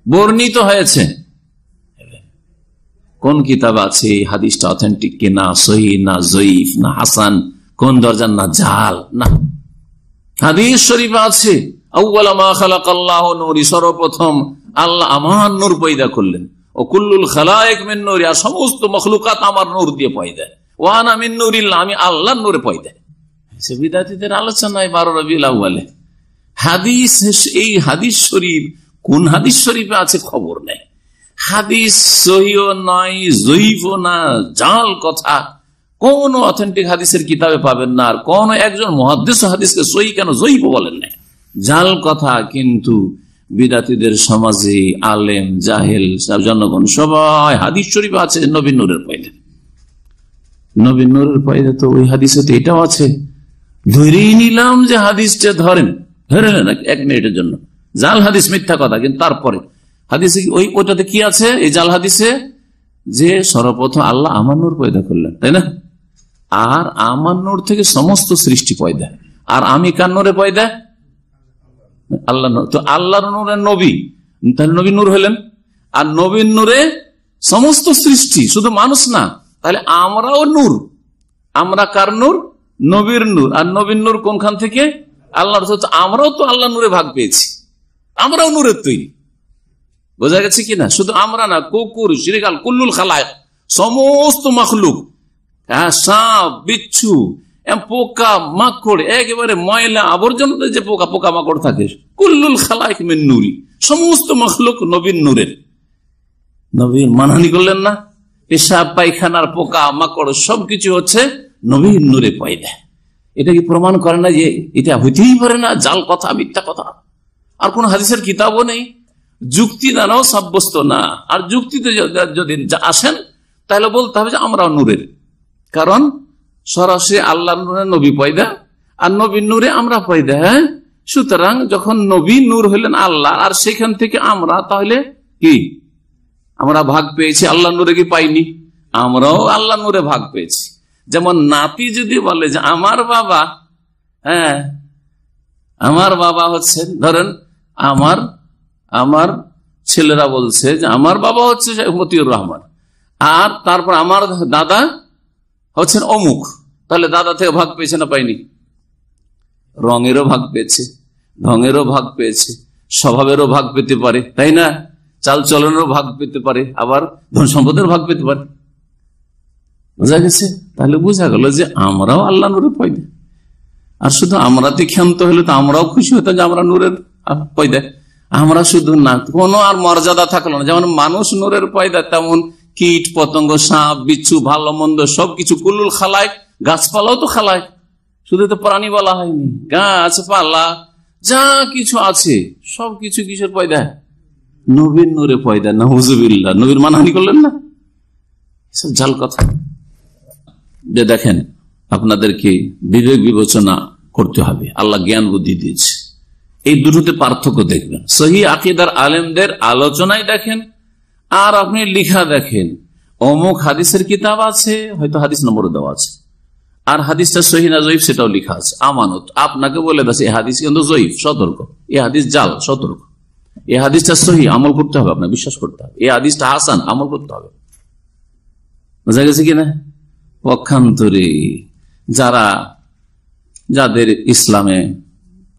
বর্ণিত হয়েছে। কোন কিতাব আছে হাদিসটা অথেন্টিক কি? না সহি, না জয়ীফ, না হাসান? কোন দরজার না জাল? না। হাদিস শরীফ আছে। সর্বপ্রথম আল্লাহ আমার নূর পয়দা করলেন। ও কুল্লুল খালায়ক মিন নূরি, আর সমস্ত মখলুকাত আমার নূর দিয়ে পয়দা। ওয়ানা মিন নূরিল্লাহ, আমি আল্লাহর নূরে পয়দা। সে বিদাতিদের আলোচনায় বারো রবিউল আউ্বালে হাদিস, এই হাদিস শরীফ, কোন হাদিস শরীফে আছে খবর নেই। হাদিস সহিও নয় জয়ীফও না, জাল কথা। কোন অথেন্টিক হাদিসের কিতাবে পাবেন না, আর কোন একজন মহাদ্দেশ হাদিসকে সহি কেন জৈব বলেন না জাল কথা কিন্তু বিদাতিদের সমাজে আলেম, জাহেল জনগণ সবাই হাদিস শরীফ আছে নবীন নূরের পয়দা নবীন নূরের পয়দা তো ওই হাদিসে তো এটাও আছে। ধরেই নিলাম যে হাদিসটা ধরেন। ধরে নেন এক মিনিটের জন্য। জাল হাদিস মিথ্যা কথা, কিন্তু তারপরে হাদিসে ওই ওইটাতে কি আছে? এই জাল হাদিসে যে সর্বপ্রথম আল্লাহ আমার নূর পয়দা করলেন, তাই না? আর আমার নূর থেকে সমস্ত সৃষ্টি পয়দা। আর আমি কার নূরে পয়দা? আল্লাহ তো আল্লাহর নূরের নবী, তাহলে নবী নূর হলেন। আর নবীন নূরে সমস্ত সৃষ্টি, শুধু মানুষ না, তাহলে আমরাও নূর। আমরা কার নূর? নবীর নূর। আর নবীন নূর কোনখান থেকে? আল্লাহর আমরাও তো আল্লাহ নূরে ভাগ পেয়েছি। আমরাও নূরের তৈরি। বোঝা গেছে কিনা? শুধু আমরা না, কুকুর শিরিকাল কুল্লুল খালায় সমস্ত মখলুক। হ্যাঁ সাপ, বিচ্ছু পোকা মাকড়, একেবারে ময়লা আবর্জনা যে পোকা পোকা মাকড় থাকে। কুল্লুল খালায় নুরি। সমস্ত মখলুক নবীন নূরের। নবীর মানহানি করলেন না। পেশাব, পায়খানার পোকা, মাকড়, সবকিছু হচ্ছে নবীন নূরে পয়দা। এটা কি প্রমাণ করে না যে এটা হইতেই পারে না? জাল কথা, মিথ্যা কথা। আর কোন হাদিসের কিতাবও নেই। যুক্তি দ্বারাও সাব্যস্ত না। আর যুক্তিতে যদি আসেন, তাহলে বলতে হবে যে আমরাও নূরের। কারণ সরাসরি আল্লাহ নূরের নবী পয়দা, আর নবী নূরে আমরা পয়দা হ্যাঁ? সুতরাং যখন নবী নূর হইলেন আল্লাহ, আর সেখান থেকে আমরা, তাহলে কি? আমরা ভাগ পেয়েছি আল্লাহ নূরে কি পাইনি? আমরাও আল্লাহ নূরে ভাগ পেয়েছি। যেমন নাতি যদি বলে যে, আমার বাবা হ্যাঁ আমার বাবা হচ্ছে, ধরেন, আমার আমার ছেলেরা বলছে যে, আমার বাবা হচ্ছে মতিউর রহমান। আর তারপর আমার দাদা হচ্ছেন অমুক। তাহলে দাদা থেকে ভাগ পেয়েছে না পাইনি? রঙেরও ভাগ পেয়েছে, ঢঙেরও ভাগ পেয়েছে, স্বভাবেরও ভাগ পেতে পারে, তাই না? চাল চলনেরও ভাগ পেতে পারে, আবার ধন সম্পদের ভাগ পেতে পারে। বোঝা গেছে? তাহলে বোঝা গেল যে আমরাও আল্লাহ নুরে পয়দা। আর শুধু আমরা আমরাতে ক্ষান্ত হলে তো আমরাও খুশি হতাম যে আমরা নূরের পয়দা। আমরা শুধু না, কোনো আর মর্যাদা থাকল না। যেমন মানুষ নূরের পয়দা, তেমন কীট, পতঙ্গ, সাপ, বিচ্ছু, ভালো, মন্দ, সবকিছু, কুলুল খালায়, গাছপালাও তো খালায়। শুধু তো প্রাণী বলা হয়নি গাছপালা যা কিছু আছে, সবকিছু কিসের পয়দা? নবীর নূরে পয়দা না হুজুবিল্লা নবীর মানহানি করলেন না? এসব জাল কথা। যে দেখেন, আপনাদেরকে বিবেক বিবেচনা করতে হবে। আল্লাহ জ্ঞান বুদ্ধি দিয়েছে। এই দুটোতে পার্থক্য দেখবেন। সহি আকিদার আলেমদের আলোচনায় দেখেন আর আপনি লিখা দেখেন। অমুক হাদিসের কিতাব আছে, হয়তো হাদিস নম্বর দেওয়া আছে। আর হাদিসটা সহি না জয়ীফ, সেটাও লিখা আছে। আমানত, আপনাকে বলে দিচ্ছে হাদিস কিন্তু জয়ীফ, সতর্ক। এই হাদিস জাল, সতর্ক। এই হাদিসটা সহি, আমল করতে হবে আপনার বিশ্বাস করতে হবে। এই হাদিসটা হাসান, আমল করতে হবে। বোঝা গেছে কিনা পক্ষান্তরে যারা, যাদের ইসলামে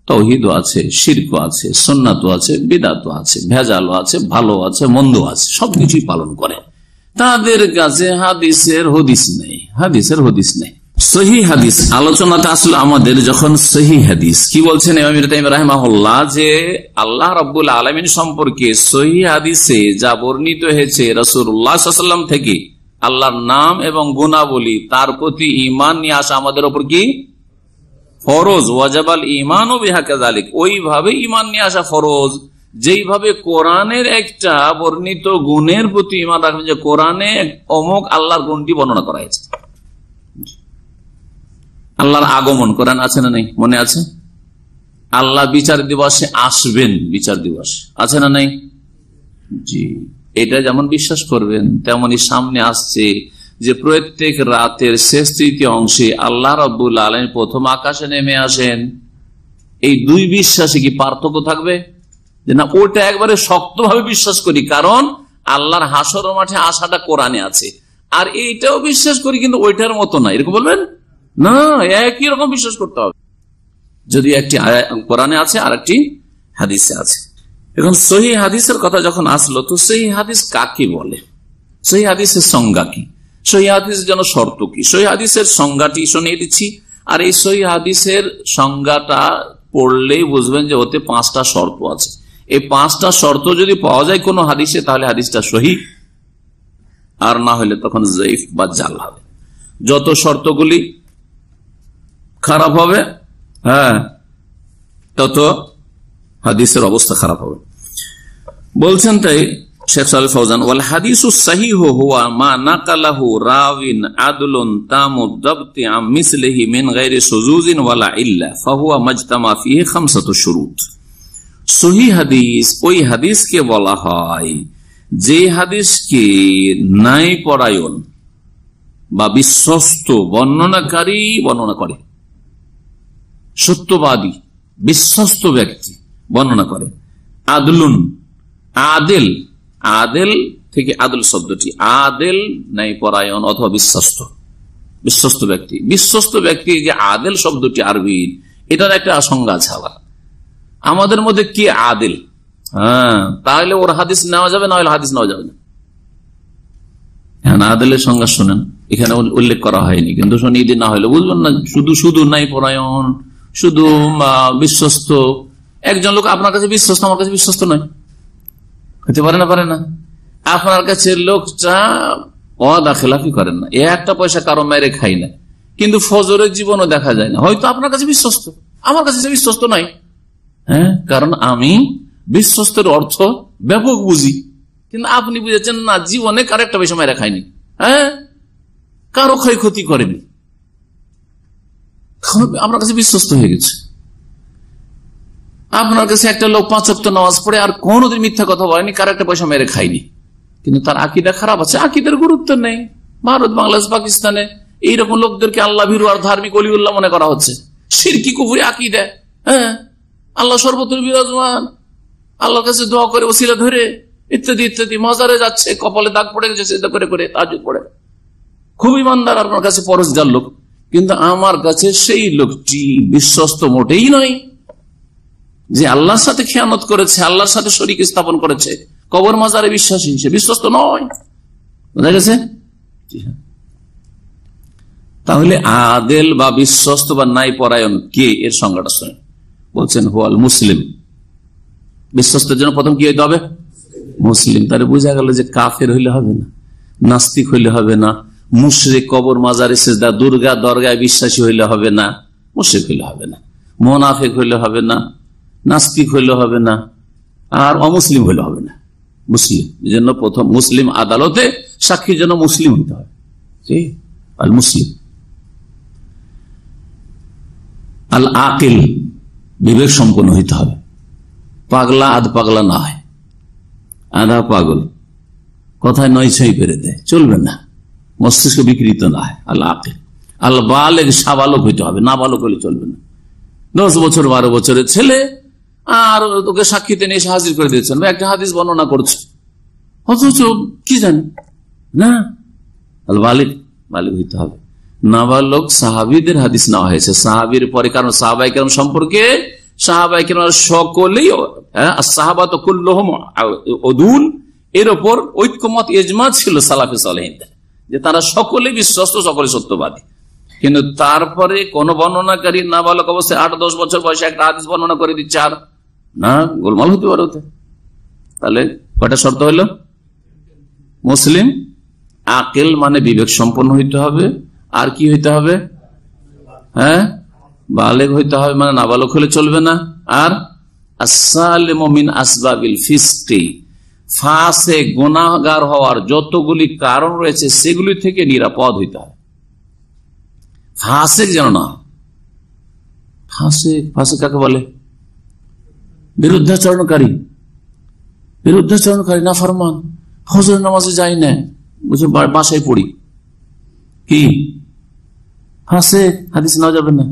তৌহিদও আছে শির্ক আছে সন্ন্যাতও আছে, বিদাতও আছে, ভেজালও আছে ভালো আছে মন্দ আছে, সবকিছুই পালন করে। তাদের কাছে হাদিসের হদিস নেই, হাদিসের হদিস নেই। সহি হাদিস, আলোচনাটা আসলে আমাদের যখন সহি হাদিস। কি বলছেন যে আল্লাহ রব্বুল আলমিন সম্পর্কে সহি হাদিসে যা বর্ণিত হয়েছে রসুল্লাহাম থেকে, আল্লাহর নাম এবং গুণাবলী, তার প্রতি ইমান নিয়ে আসা আমাদের ওপর কি ফরজ, ওয়াজাবাল ইমান ও বিহাকালিক ওইভাবে ইমান নিয়ে আসা ফরজ। যেইভাবে কোরআনের একটা বর্ণিত গুণের প্রতি ইমান রাখবেন যে কোরআনে অমুক আল্লাহর গুণটি বর্ণনা করা হয়েছে। আল্লাহর আগমন, কোরআন আছে না নেই? মনে আছে? আল্লাহ বিচার দিবসে আসবেন, বিচার দিবস। আছে না নেই? জি। এটা যেমন বিশ্বাস করবেন তেমনই সামনে আসছে। যে প্রত্যেক রাতের শেষ তৃতীয় অংশে আল্লাহ রব্বুল আলম প্রথম আকাশে নেমে আসেন। এই দুই বিশ্বাসে কি পার্থক্য থাকবে? যে না, ওটা একবারে শক্তভাবে বিশ্বাস করি, কারণ আল্লাহর হাসর মাঠে আসাটা কোরআনে আছে। আর এইটাও বিশ্বাস করি, কিন্তু ওইটার মতো না। এরকম বলবেন? না, একই রকম বিশ্বাস করতে হবে। যদি একটি কোরআনে আছে আর একটি হাদিসে আছে। এখন সহি হাদিসের কথা যখন আসলো, তো সেই হাদিস কাকে বলে? সেই হাদিসের সংজ্ঞা কি? সহি হাদিস যেন শর্ত কি? সহি হাদিসের সংজ্ঞাটি শুনিয়ে দিচ্ছি। আর এই সহি হাদিসের সংজ্ঞাটা পড়লেই বুঝবেন যে ওতে পাঁচটা শর্ত আছে। এই পাঁচটা শর্ত যদি পাওয়া যায় কোনো হাদিসে, তাহলে হাদিসটা সহি। আর না হলে তখন জয়ীফ বা জাল হবে। যত শর্তগুলি খারাপ হবে হ্যাঁ তত হাদিসের অবস্থা খারাপ হবে। বলছেন তাই যে হাদিসকে নাই পরায়ণ বা বিশ্বস্ত, বর্ণনাকারী বর্ণনা করে। সত্যবাদী, বিশ্বস্ত ব্যক্তি বর্ণনা করে। আদলুন, আদেল আদেল থেকে আদল শব্দটি, আদেল নাই পরায়ণ অথবা বিশ্বস্ত বিশ্বস্ত ব্যক্তি। বিশ্বস্ত ব্যক্তি যে আদেল শব্দটি আরবির এটার একটা আশঙ্কা আবার। আমাদের মধ্যে কি আদেল? হ্যাঁ তাহলে ওর হাদিস নেওয়া যাবে না হলে হাদিস নেওয়া যাবে না। হ্যাঁ আদেলের সংজ্ঞা শোনেন, এখানে উল্লেখ করা হয়নি, কিন্তু শুনি দিন না হলে বুঝবেন না, শুধু শুধু নাই পরায়ণ, শুধু বিশ্বস্ত। একজন লোক আপনার কাছে বিশ্বস্ত, আমার কাছে বিশ্বস্ত নয়। হতে পারে না পারে না। আপনার কাছে লোকটা অদা খেলাফি করেন না। একটা পয়সা কারও মেরে খাই না। কিন্তু ফজরের জীবনও দেখা যায় না। হয়তো আপনার কাছে বিশ্বস্ত। আমার কাছে বিশ্বস্ত নয়। হ্যাঁ? কারণ আমি বিশ্বস্তের অর্থ ব্যাপক বুঝি। কিন্তু আপনি বুঝেছেন না, জীবনে কারও একটা পয়সা মেরে খায়নি। হ্যাঁ? কারও ক্ষয়ক্ষতি করেনি। আপনার কাছে বিশ্বস্ত হয়ে গেছে। আপনার কাছে একটা লোক পাঁচ অক্ট নামাজ পড়ে আর কোনোদিন মিথ্যা কথা বলেনি, কার একটা পয়সা মেরে খায়নি কিন্তু তার আকিদা খারাপ আছে, আকিদের গুরুত্ব নেই। ভারত, বাংলাদেশ, পাকিস্তানে এইরকম লোকদেরকে আল্লাহ ভিরু আর ধার্মিক অলিউল্লাহ মনে করা হচ্ছে। সিরকি কুপুরি আকিদা হ্যাঁ? আল্লাহ সর্বত্র বিরাজমান। আল্লাহর কাছে দোয়া করে ওসিলা ধরে, ইত্যাদি ইত্যাদি। মজারে যাচ্ছে, কপালে দাগ পড়ে গেছে করে করে তাজ পড়ে। খুব ইমানদার আপনার কাছে পরশগার লোক। কিন্তু আমার কাছে সেই লোকটি বিশ্বস্ত মোটেই নয়। যে আল্লাহর সাথে খেয়ানত করেছে, আল্লাহর সাথে শরীর স্থাপন করেছে, কবর মাজারে বিশ্বাসী সে বিশ্বস্ত নয়। বোঝা গেছে? তাহলে আদেল বা বিশ্বস্ত বা নাই পরায়ণ কে? এর সংজ্ঞাটা শুনে বলছেন, হোয়াল মুসলিম। বিশ্বস্তের জন্য প্রথম কি হইতে হবে? মুসলিম। তাহলে বোঝা গেল যে কাফের হইলে হবে না, নাস্তিক হইলে হবে না, মুশরিক কবর মাজারে সেজদা, দুর্গা দরগায় বিশ্বাসী হইলে হবে না, মুশরিক হইলে হবে না, মোনাফেক হইলে হবে না নাস্তিক হইলে হবে না, আর অমুসলিম হইলে হবে না। মুসলিম জন্য প্রথম মুসলিম আদালতে সাক্ষীর জন্য মুসলিম হইতে হবে আল মুসলিম। আল আকিল, বিবেক সম্পন্ন হইতে হবে। পাগলা আধ পাগলা না হয়। আধা পাগল। কথায় নয় ছয় পেরে দেয় চলবে না। মস্তিষ্ক বিকৃত না হয় আল্লাহ আকিল। আল বালেক সাবালক হইতে হবে না বালক হলে চলবে না। দশ বছর, বারো বছরের ছেলে আর তোকে সাক্ষীতে নিয়ে হাজির করে দিয়েছেন। বা একটা হাদিস বর্ণনা করছে। অথচ কি জানি? না? বালিক বালিক হইতে হবে। নাবালক সাহাবিদের হাদিস নেওয়া হয়েছে। সাহাবির পরে কারণ সাহাবাই কেরম সম্পর্কে সাহাবাই কেরম সকলেই সাহাবা তো কুল্লহম অদুল এর ওপর ঐক্যমত এজমা ছিল সালাফে সালেহিনদের, যে তারা সকলে বিশ্বস্ত সকলে সত্যবাদী। কিন্তু তারপরে কোন বর্ণনাকারী নাবালক অবস্থায় আট দশ বছর বয়সে একটা হাদিস বর্ণনা করে দিচ্ছে আর না, গোলমাল হতে পারে তাহলে কয়টা শর্ত হইল? মুসলিম, আকেল মানে বিবেক সম্পন্ন হইতে হবে। আর কি হইতে হবে? হ্যাঁ? বালেক হইতে হবে মানে নাবালক হলে চলবে না। আর আসালিমিন আসবাবিল ফিস্টি ফাঁসে গোনাগার হওয়ার যতগুলি কারণ রয়েছে, সেগুলি থেকে নিরাপদ হইতে হবে ফাঁসেক যেন না ফাঁসে ফাঁসে কাকে বলে? বিরুদ্ধাচরণকারী। বিরুদ্ধাচরণকারী না ফরমান। ফজর নামাজে যাই না, বুঝে বাসায় পড়ি। কি? হাসে? হাদিস নেওয়া যাবে না।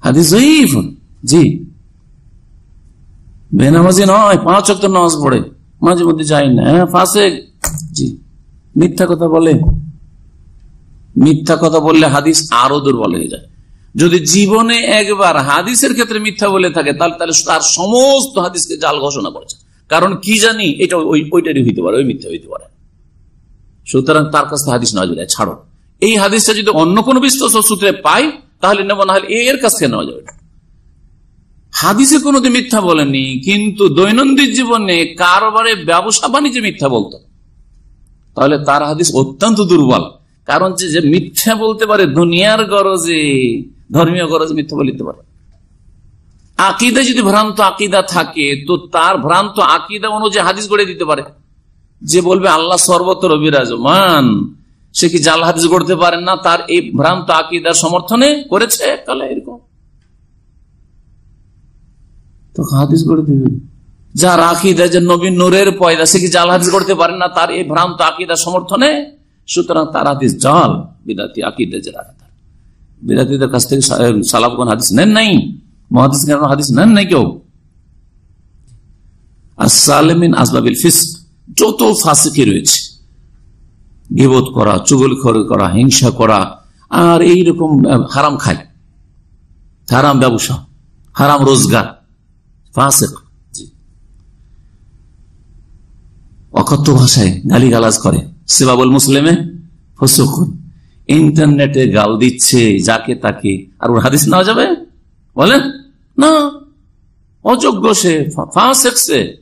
হাদিস জি। বেনামাজি নয়, পাঁচ অক্ট নামাজ পড়ে, মাঝে মধ্যে যাই না। হ্যাঁ ফাঁসে? জি। মিথ্যা কথা বলে। মিথ্যা কথা বললে হাদিস আরও দুর্বল হয়ে যায়। যদি জীবনে একবার হাদিসের ক্ষেত্রে মিথ্যা বলে থাকে, তাহলে তার সমস্ত হাদিসকে জাল ঘোষণা করেছে। কারণ কি জানি, এটা ওই, ওইটারই হইতে পারে, ওই মিথ্যা হইতে পারে। সুতরাং তার কাছ হাদিস নেওয়া যাবে, ছাড়ো। এই হাদিসটা যদি অন্য কোনো বিশ্বস্ত সূত্রে পাই, তাহলে নেব, না হলে এর কাছ থেকে নেওয়া যাবে না। হাদিসে কোনোদিন মিথ্যা বলেনি কিন্তু দৈনন্দিন জীবনে কারবারে ব্যবসা বাণিজ্যে মিথ্যা বলতো। তাহলে তার হাদিস অত্যন্ত দুর্বল। কারণ যে মিথ্যা বলতে পারে দুনিয়ার গরজে ধর্মীয় গরজে মিথ্যা বলিতে পারে। আকিদা যদি ভ্রান্ত আকিদা থাকে, তো তার ভ্রান্ত আকিদা অনুযায়ী হাদিস গড়ে দিতে পারে। যে বলবে, আল্লাহ সর্বত্র বিরাজমান। সে কি জাল হাদিস গড়তে পারেন না? তার এই ভ্রান্ত আকিদার সমর্থনে করেছে? তাহলে এরকম। হাদিস গড়ে দিবে। যার আকিদা যে নবীন নূরের পয়দা, সে কি জাল হাদিস করতে পারেন না? তার এই ভ্রান্ত আকিদা সমর্থনে। সুতরাং তার হাদিস জাল, বিদাতি আকিদা যে রাখা। বিদাতিদের কাছ থেকে সালাফগণ হাদিস নেন নাই? মহাদিস হাদিস নেন নাই কেউ? আর সালেমিন আসবাবিল ফিস যত ফাঁসিকে রয়েছে গিবোধ করা, চুগলখড়ি করা, হিংসা করা, আর এইরকম হারাম খায়। হারাম ব্যবসা, হারাম রোজগার। ফাঁসেক। অকথ্য ভাষায় গালি গালাজ করে। সেবাবল মুসলিমে ফসুকুন ইন্টারনেটে গাল দিচ্ছে, যাকে তাকে। আর ওর হাদিস নেওয়া যাবে? বলেন? না। অযোগ্য সে ফাঁসেক সে।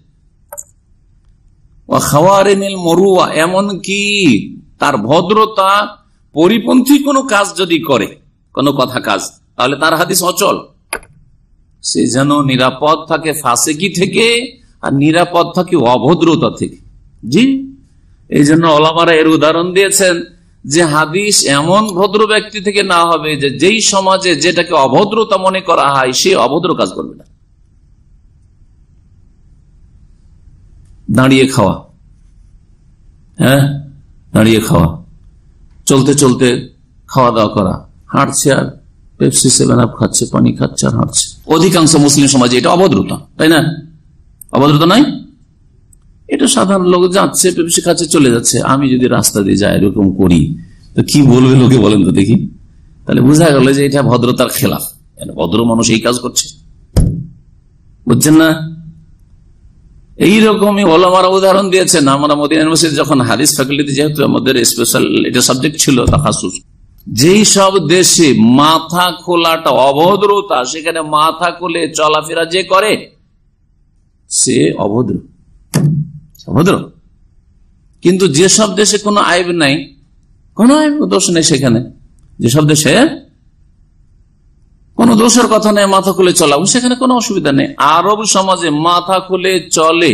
মরুয়া এমন কি তার ভদ্রতা, পরিপন্থী কোনো কাজ যদি করে, কোনো কথা কাজ, তাহলে তার হাদিস অচল। সে যেন নিরাপদ থাকে ফাঁসেকি থেকে, আর নিরাপদ থাকে অভদ্রতা থেকে। জি? এই জন্য ওলামারা এর উদাহরণ দিয়েছেন যে হাদিস এমন ভদ্র ব্যক্তি থেকে না হবে যে যেই সমাজে যেটাকে অভদ্রতা মনে করা হয়, সে অভদ্র কাজ করবে না। দাঁড়িয়ে খাওয়া। হ্যাঁ? দাঁড়িয়ে খাওয়া। চলতে চলতে খাওয়া দাওয়া করা। হাঁটছে আর পেপসি সেভেন আপ খাচ্ছে, পানি খাচ্ছে আর হাঁটছে। অধিকাংশ মুসলিম সমাজে এটা অভদ্রতা, তাই না? অভদ্রতা নাই? এটা সাধারণ লোক যাচ্ছে পেপসি খাচ্ছে চলে যাচ্ছে। আমি যদি রাস্তা দিয়ে যাই এরকম করি, তো কি বলবে লোকে বলেন তো দেখি। তাহলে বোঝা গেল যে এটা ভদ্রতার খেলাফ। ভদ্র মানুষ এই কাজ করছে? বুঝছেন না? এইরকমই ওলামারা উদাহরণ দিয়েছেন। আমরা মোদী ইউনিভার্সিটি যখন হাদিস ফ্যাকাল্টিতে যেহেতু আমাদের স্পেশাল এটা সাবজেক্ট ছিল তাহাসুস যেই সব দেশে মাথা খোলাটা অভদ্রতা, সেখানে মাথা খুলে চলাফেরা যে করে, সে অভদ্র। অভদ্র কিন্তু যেসব দেশে কোনো আইব নাই, কোন আইব দোষ নেই সেখানে। যেসব দেশে কোন দোষের কথা নেই, মাথা খুলে চলা সেখানে কোনো অসুবিধা নেই। আরব সমাজে মাথা খুলে চলে,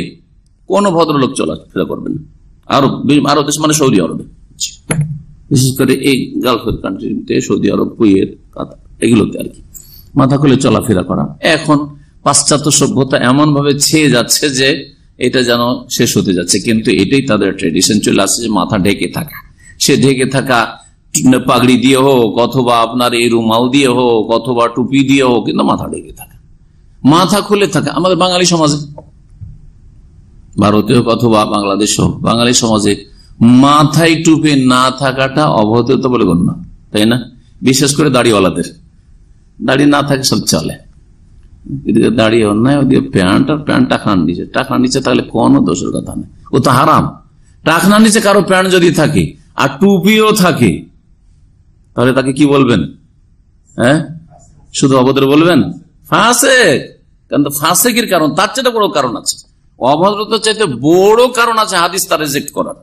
কোন ভদ্রলোক চলাফেরা করবে না। আরব আরব দেশ মানে সৌদি আরবে। বিশেষ করে এই গালফ কান্ট্রিতে সৌদি আরব, কুয়েত এগুলোতে আর কি। মাথা খুলে চলাফেরা করা। এখন পাশ্চাত্য সভ্যতা এমন ভাবে ছেয়ে যাচ্ছে যে এটা যেন শেষ হতে যাচ্ছে। কিন্তু এটাই তাদের ট্রেডিশন চলে আসছে মাথা ঢেকে থাকা। সে ঢেকে থাকা পাগড়ি দিয়ে হোক, অথবা আপনার এই রুমাল দিয়ে হোক, অথবা টুপি দিয়ে হোক, কিন্তু মাথা ঢেকে থাকা। মাথা খুলে থাকা। আমাদের বাঙালি সমাজে, ভারতে হোক অথবা বাংলাদেশ হোক, বাঙালি সমাজে মাথায় টুপে না থাকাটা অবহত বলে গণ্য, তাই না? বিশেষ করে দাড়িওয়ালাদের। দাড়ি না থাকে সব চলে। এদিকে দাঁড়িয়ে অন্যায়, ওদিকে প্যান্ট আর প্যান্ট টাকার নিচে টাকার নিচে তাহলে কোনো দোষের কথা নেই। ও তো হারাম। নিচে কারও প্যান্ট যদি থাকে, আর টুপিও থাকে, তাহলে তাকে কি বলবেন? হ্যাঁ? শুধু বলবেন? কারণ তার চেয়ে বড় কারণ আছে। অভদ্রতার চাইতে বড় কারণ আছে হাদিস তার রেজেক্ট করার।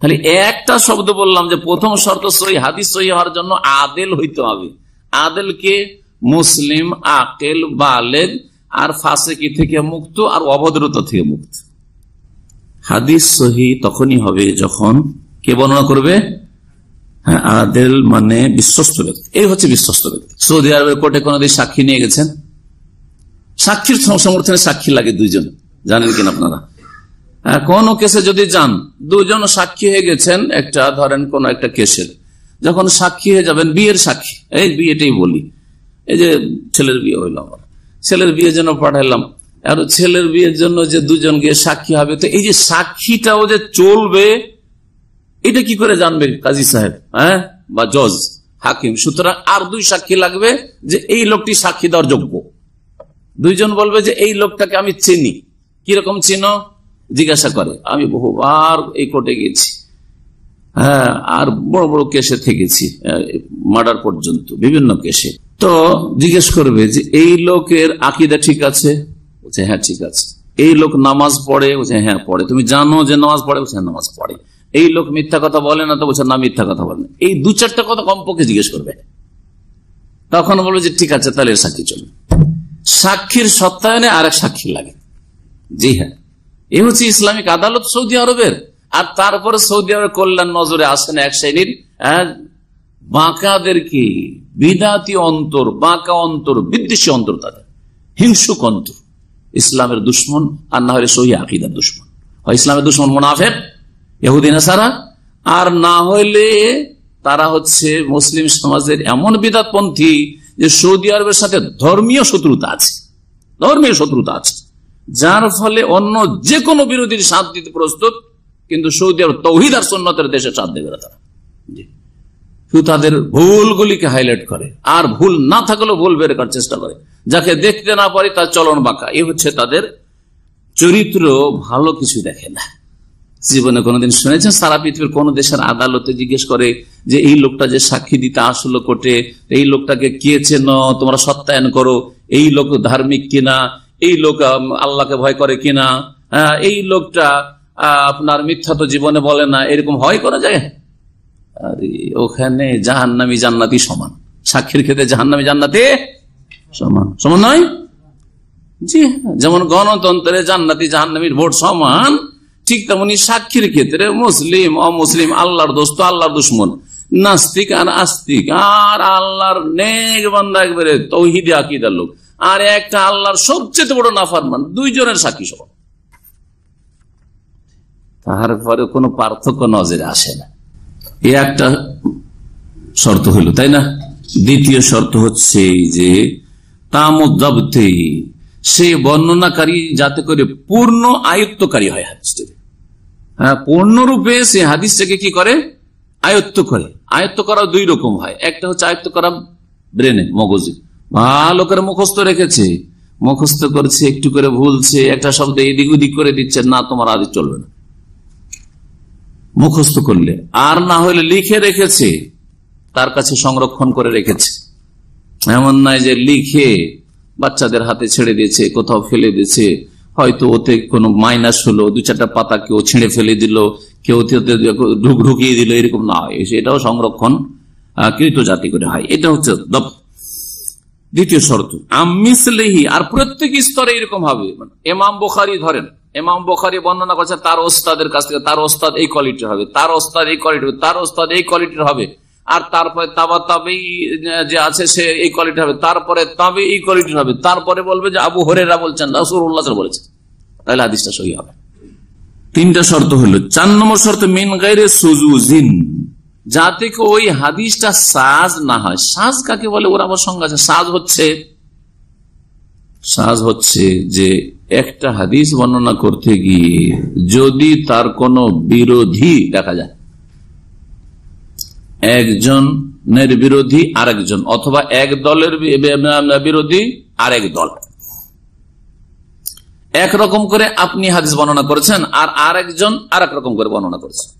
তাহলে একটা শব্দ বললাম যে প্রথম শর্ত হাদিস সই হওয়ার জন্য আদেল হইতে হবে। আদেলকে মুসলিম, আকেল বালেদ আর ফাঁসেকি থেকে মুক্ত, আর অভদ্রতা থেকে মুক্ত। হাদিস সহি তখনই হবে যখন কে বর্ণনা করবে? হ্যাঁ আদেল মানে বিশ্বস্ত ব্যক্তি। এই হচ্ছে বিশ্বস্ত ব্যক্তি। সৌদি আরবের কোর্টে কোনদিন সাক্ষী নিয়ে গেছেন? সাক্ষীর সমর্থনে সাক্ষী লাগে দুইজন। জানেন কিনা আপনারা? কোন কেসে যদি যান, দুজন সাক্ষী হয়ে গেছেন, একটা ধরেন কোন একটা কেসের। যখন সাক্ষী হয়ে যাবেন, বিয়ের সাক্ষী। এই বিয়েটাই বলি। এই যে ছেলের বিয়ে হইল। আমার ছেলের বিয়ের জন্য পাঠাইলাম। আর ছেলের বিয়ের জন্য যে দুজন গিয়ে সাক্ষী হবে, তো এই যে সাক্ষীটাও যে চলবে, এটা কি করে জানবে কাজী সাহেব? হ্যাঁ? বা জজ, হাকিম। সুতরাং আর দুই সাক্ষী লাগবে যে এই লোকটি সাক্ষী দেওয়ার যোগ্য। দুইজন বলবে যে এই লোকটাকে আমি চিনি। কীরকম চিনো? জিজ্ঞাসা করে, আমি বহুবার এই কোর্টে গেছি। হ্যাঁ আর বড় বড় কেসে থেকেছি মার্ডার পর্যন্ত, বিভিন্ন কেসে। তো জিজ্ঞেস করবে যে এই লোকের আকিদা ঠিক আছে? বলছে হ্যাঁ ঠিক আছে। এই লোক নামাজ পড়ে? বলছে হ্যাঁ পড়ে। তুমি জানো যে নামাজ পড়ে? বলছে হ্যাঁ নামাজ পড়ে। এই লোক মিথ্যা কথা বলে না তো? বলছে না মিথ্যা কথা বলে না। এই দু চারটা কথা কমপক্ষে জিজ্ঞেস করবে। তখন বলবে যে ঠিক আছে তাহলে সাক্ষী চলবে সাক্ষীর সত্যায়নে আর এক সাক্ষী লাগে। জি হ্যাঁ। এ হচ্ছে ইসলামিক আদালত সৌদি আরবের। আর তারপরে সৌদি আরবের কল্যাণ নজরে আসেন এক শ্রেণির হ্যাঁ, বাঁকাদেরকে বিদাতি অন্তর, বাঁকা অন্তর, বিদ্বেষী অন্তর তাদের। হিংসুক অন্তর। ইসলামের দুশ্মন, আর না হলে সহি আকিদার দুশ্মন। ইসলামের দুশ্মন মোনাফেক ইহুদিন সারা আর না হইলে তারা হচ্ছে মুসলিম সমাজের এমন বিদাতপন্থী যে সৌদি আরবের সাথে ধর্মীয় শত্রুতা আছে। ধর্মীয় শত্রুতা আছে। যার ফলে অন্য যে কোনো বিরোধীর সাথ দিতে প্রস্তুত, কিন্তু সৌদি আরব তৌহিদ আর সন্ন্যতের দেশে সাথ দেবে তারা। শুধু তাদের ভুলগুলিকে হাইলাইট করে। আর ভুল না থাকলেও ভুল বের করার চেষ্টা করে। যাকে দেখতে না পারে তার চলন বাঁকা। এ হচ্ছে তাদের চরিত্র ভালো কিছু দেখে না। জীবনে কোনোদিন শুনেছেন? সারা পৃথিবীর কোন দেশের আদালতে জিজ্ঞেস করে যে এই লোকটা যে সাক্ষী দিতে আসলো কোর্টে এই লোকটাকে কে চেন? তোমরা সত্যায়ন করো। এই লোক ধার্মিক কিনা? এই লোক আল্লাহকে ভয় করে কিনা? হ্যাঁ, এই লোকটা আপনার মিথ্যা তো জীবনে বলে না। এরকম হয় করা যায়? ওখানে জাহান্নামি জান্নাতি সমান। সাক্ষীর ক্ষেত্রে জাহান্নামি জান্নাতি সমান। সমান নয়? জি হ্যাঁ, যেমন গণতন্ত্রে জান্নাতি জাহান্নামীর ভোট সমান ঠিক তেমনি সাক্ষীর ক্ষেত্রে মুসলিম অমুসলিম আল্লাহর দোস্ত আল্লাহর দুশ্মন নাস্তিক আর আস্তিক আর আল্লাহর নেক বান্দা একবারে তৌহিদি আকিদার লোক। আর একটা আল্লাহর সবচেয়ে বড় নাফারমান দুইজনের সাক্ষী সমান। তারপরে কোনো পার্থক্য নজরে আসে না। এ একটা শর্ত হইল তাই না? দ্বিতীয় শর্ত হচ্ছে যে তামুদ্দাবতে সে বর্ণনাকারী যাতে করে পূর্ণ আয়ত্তকারী হয় হাদিসটির হ্যাঁ পূর্ণরূপে সে হাদিসটাকে কি করে? আয়ত্ত করে। আয়ত্ত করা দুই রকম হয়। একটা হচ্ছে আয়ত্ত করা ব্রেনে, মগজে। ভালো করে মুখস্থ রেখেছে। মুখস্থ করছে, একটু করে ভুলছে, একটা শব্দ এদিক ওদিক করে দিচ্ছে, না, তোমার আদি চলবে না। মুখস্থ করলে। আর না হলে লিখে রেখেছে, তার কাছে সংরক্ষণ করে রেখেছে। এমন নয় যে লিখে বাচ্চাদের হাতে ছেড়ে দিয়েছে, কোথাও ফেলে দিয়েছে। হয়তো ওতে কোনো মাইনাস হলো, দু চারটা পাতা কেউ ছিঁড়ে ফেলে দিল, কেউ ঢুক ঢুকিয়ে দিল, এরকম না। হয় এটাও সংরক্ষণ কৃত জাতি করে হয়। এটা হচ্ছে দ্বিতীয় শর্ত আমিসলেহি আর প্রত্যেক স্তরে এরকম হবে। এমাম বোখারি ধরেন এমাম বোখারি বর্ণনা করছে তার ওস্তাদের কাছ থেকে, তার ওস্তাদ এই কোয়ালিটির হবে, তার ওস্তাদ এই কোয়ালিটি হবে, তার ওস্তাদ এই কোয়ালিটির হবে। আর তারপরে তাবা তাবেই যে আছে, সে এই কোয়ালিটি হবে। তারপরে তাবে এই কোয়ালিটির হবে। তারপরে বলবে যে আবু হরেরা বলছেন রাসুল্লাহ বলেছেন। তাহলে হাদিসটা সহি হবে। তিনটা শর্ত হলো, চার নম্বর শর্ত, মিন গাইরে সুজুজিন। যাতে ওই হাদিসটা সাজ না হয়। সাজ কাকে বলে? ওর আবার সঙ্গে আছে। সাজ হচ্ছে সাজ হচ্ছে যে একটা হাদিস বর্ণনা করতে গিয়ে যদি তার কোনো বিরোধী দেখা যায় একজনের বিরোধী আরেকজন, অথবা এক দলের বিরোধী আরেক দল। একরকম করে আপনি হাদিস বর্ণনা করেছেন আর আরেকজন আর রকম করে বর্ণনা করেছেন।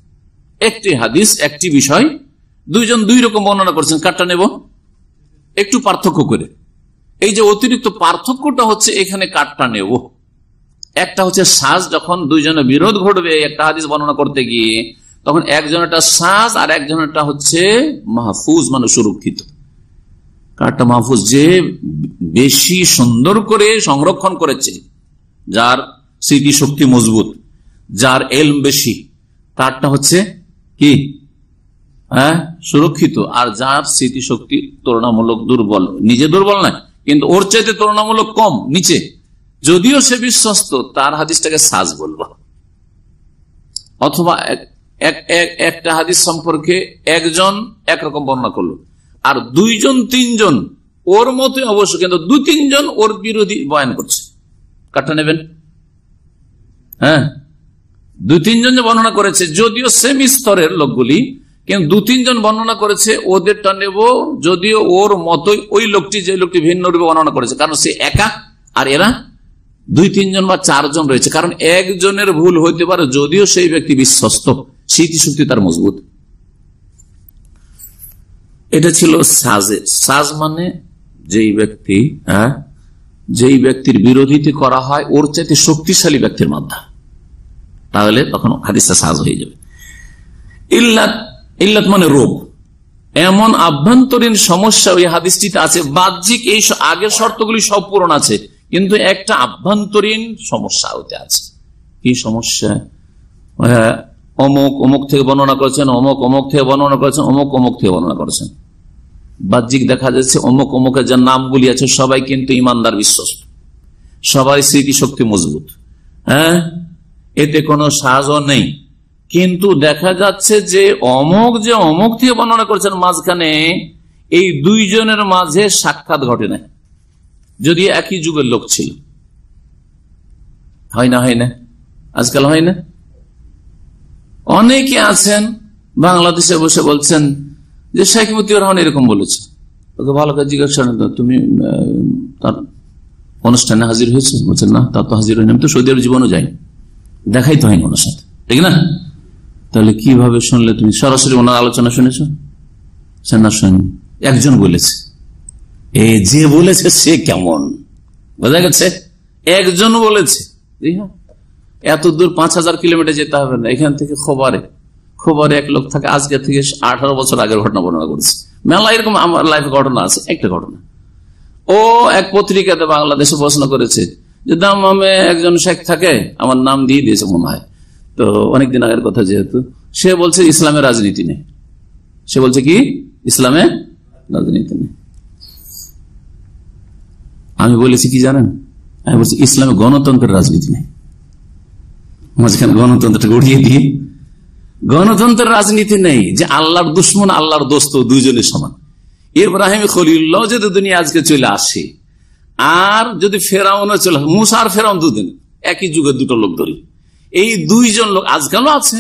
একটি হাদিস, একটি বিষয়, দুইজন দুই রকম বর্ণনা করেছেন। কাটটা নেব? একটু পার্থক্য করে। এই যে অতিরিক্ত পার্থক্যটা হচ্ছে এখানে কাঠটা নেব। একটা হচ্ছে সাজ, যখন দুইজনে বিরোধ ঘটবে একটা হাদিস বর্ণনা করতে গিয়ে, তখন একজনেরটা সাজ আর একজনেরটা হচ্ছে মাহফুজ মানে সুরক্ষিত। কাঠটা মাহফুজ যে বেশি সুন্দর করে সংরক্ষণ করেছে, যার স্মৃতি শক্তি মজবুত, যার এলম বেশি, তারটা হচ্ছে কি? হ্যাঁ? সুরক্ষিত। আর যার স্মৃতিশক্তি তুলনামূলক দুর্বল, নিজে দুর্বল নয় কিন্তু ওর চাইতে তুলনামূলক কম, নিচে। যদিও সে বিশ্বস্ত, তার হাদিসটাকে সাজ বলব। অথবা এক- এক- এক- একটা হাদিস সম্পর্কে একজন একরকম বর্ণনা করল। আর দুইজন, তিনজন, ওর মতে অবশ্য, কিন্তু দু, তিনজন ওর বিরোধী বয়ান করছে। কাঠটা নেবেন? হ্যাঁ? দু, তিনজন যে বর্ণনা করেছে, যদিও সেম স্তরের লোকগুলি কিন্তু দু, তিনজন বর্ণনা করেছে, ওদেরটা নেব যদিও ওর মতোই ওই লোকটি যে লোকটি ভিন্ন রূপে বর্ণনা করেছে, কারণ সে একা আর এরা দুই, তিনজন বা চারজন রয়েছে, কারণ একজনের ভুল হইতে পারে যদিও সেই ব্যক্তি বিশ্বস্ত, স্মৃতিশক্তি তার মজবুত। এটা ছিল সাজে, সাজ মানে যেই ব্যক্তি হ্যাঁ যেই ব্যক্তির বিরোধিতা করা হয়, ওর চাইতে শক্তিশালী ব্যক্তির মাধ্যমে। তাহলে তখন হাদিসটা সাজ হয়ে যাবে। ইল্লাত ইল্লাত মানে রোগ এমন আভ্যন্তরীণ সমস্যা ওই হাদিসটিতে আছে বাহ্যিক এই আগের শর্তগুলি সব পূরণ আছে কিন্তু একটা আভ্যন্তরীণ সমস্যা হতে আছে। কি সমস্যা? আহ, অমুক অমুক থেকে বর্ণনা করেছেন অমুক অমুক থেকে বর্ণনা করেছেন অমুক অমুক থেকে বর্ণনা করেছেন। বাহ্যিক দেখা যাচ্ছে অমুক অমুকের যে নামগুলি আছে সবাই কিন্তু ইমানদার বিশ্বস্ত। সবাই স্মৃতিশক্তি মজবুত। হ্যাঁ এতে কোনো সাহায্য নেই। কিন্তু দেখা যাচ্ছে যে অমুক যে অমুক থেকে বর্ণনা করেছেন মাঝখানে এই দুইজনের মাঝে সাক্ষাৎ ঘটে না যদি একই যুগের লোক ছিল। হয় না হয় না? আজকাল হয় না? অনেকে আছেন বাংলাদেশে বসে বলছেন যে শেখ মুতিউর রহমান এরকম বলেছে। ওকে ভালো করে জিজ্ঞাসা তো, তুমি তার অনুষ্ঠানে হাজির হয়েছে? বলছেন না তার তো হাজির হয়নি আমি তো সৌদি আরব জীবনও যাইনি। দেখাই তো হয়নি ওনার সাথে। ঠিক না? তাহলে কীভাবে শুনলে তুমি? সরাসরি ওনার আলোচনা শুনেছ? না শুনি একজন বলেছে। এ যে বলেছে সে কেমন? বোঝা গেছে? একজন বলেছে। হ্যাঁ। এত দূর পাঁচ হাজার কিলোমিটার যেতে হবে না। এখান থেকে খবরে। খবরে এক লোক থাকে। আজকে থেকে আঠারো বছর আগের ঘটনা বর্ণনা করেছে। মেলা এরকম আমার লাইফে ঘটনা আছে। একটা ঘটনা। ও এক পত্রিকাতে বাংলাদেশে প্রশ্ন করেছে যে দামামে একজন শেখ থাকে। আমার নাম দিয়ে দিয়েছে মনে হয়। তো অনেকদিন আগের কথা যেহেতু। সে বলছে ইসলামের রাজনীতি নেই। সে বলছে কি? ইসলামে রাজনীতি নেই। আমি বলেছি কি জানেন? আমি বলছি ইসলামে গণতন্ত্রের রাজনীতি নেই। মাঝখানে গণতন্ত্রটা উড়িয়ে দিয়ে। গণতন্ত্রের রাজনীতি নেই যে আল্লাহর দুশ্মন আল্লাহর দোস্ত দুইজনের সমান। ইব্রাহিম খলিল্লাহ যদি দুনিয়া আজকে চলে আসে আর যদি ফেরাউনও চলে আসে, মুসা আর ফেরাউন দুদিন একই যুগে দুটো লোক ধরি। এই দুইজন লোক আজকালও আছে।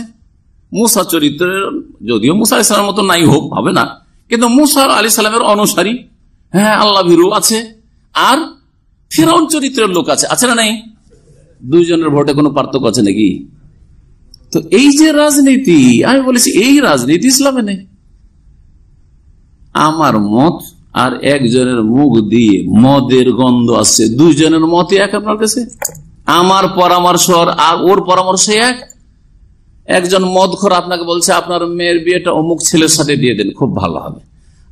মুসা চরিত্রের, যদিও মুসা ইসলামের মতো নাই, হোক, হবে না। কিন্তু মুসার আলী সালামের অনুসারী হ্যাঁ আল্লাহ ভিরু আছে। আর ফেরাউন চরিত্রের লোক আছে। আছে না নাই? দুইজনের ভোটে কোনো পার্থক্য আছে নাকি? তো এই যে রাজনীতি, আমি বলেছি, এই রাজনীতি ইসলামে নেই। আমার মত আর একজনের মুখ দিয়ে মদের গন্ধ আসছে। দুইজনের মতে এক আপনার কাছে? আমার পরামর্শ আর- ওর পরামর্শ এক একজন মদখর আপনাকে বলছে, আপনার মেয়ের বিয়েটা অমুক ছেলের সাথে দিয়ে দেন, খুব ভালো হবে।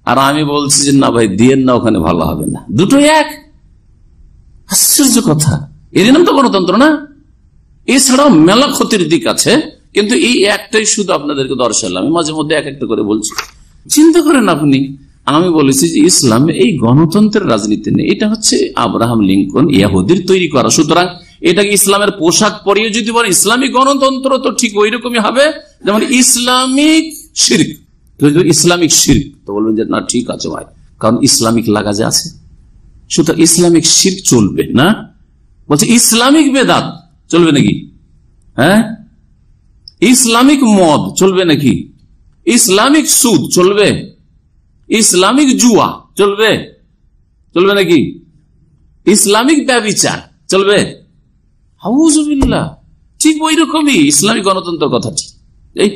আর আমি বলছি যে, না ভাই, দিয়েন না, ওখানে ভালো হবে না। দুটো এক। আশ্চর্য কথা। এর নাম তো গণতন্ত্র না। এছাড়াও মেলা ক্ষতির দিক আছে, কিন্তু এই একটাই শুধু আপনাদেরকে দর্শালাম। মাঝে মধ্যে এক একটা করে বলছি। চিন্তা করেন আপনি। আমি বলেছি যে, ইসলামে এই গণতন্ত্রের রাজনীতি নেই। এটা হচ্ছে আব্রাহাম লিঙ্কন, ইয়াহুদির তৈরি করা। সুতরাং এটাকে ইসলামের পোশাক পরিয়ে যদি বলে ইসলামিক গণতন্ত্র তো ঠিক ওই রকমই হবে, যেমন ইসলামিক শির্ক। ইসলামিক শির্ক, তো বলবেন যে, না, ঠিক আছে ভাই, কারণ ইসলামিক লাগা যে আছে। সুতরাং ইসলামিক শির্ক চলবে না। বলছে, ইসলামিক বেদাত চলবে নাকি? হ্যাঁ? ইসলামিক মদ চলবে নাকি? ইসলামিক সুদ চলবে? ইসলামিক জুয়া চলবে? চলবে নাকি? ইসলামিক ব্যবিচার চলবে? হাউজুবিল্লাহ ঠিক ওই রকমই ইসলামিক গণতন্ত্র কথাটি। এই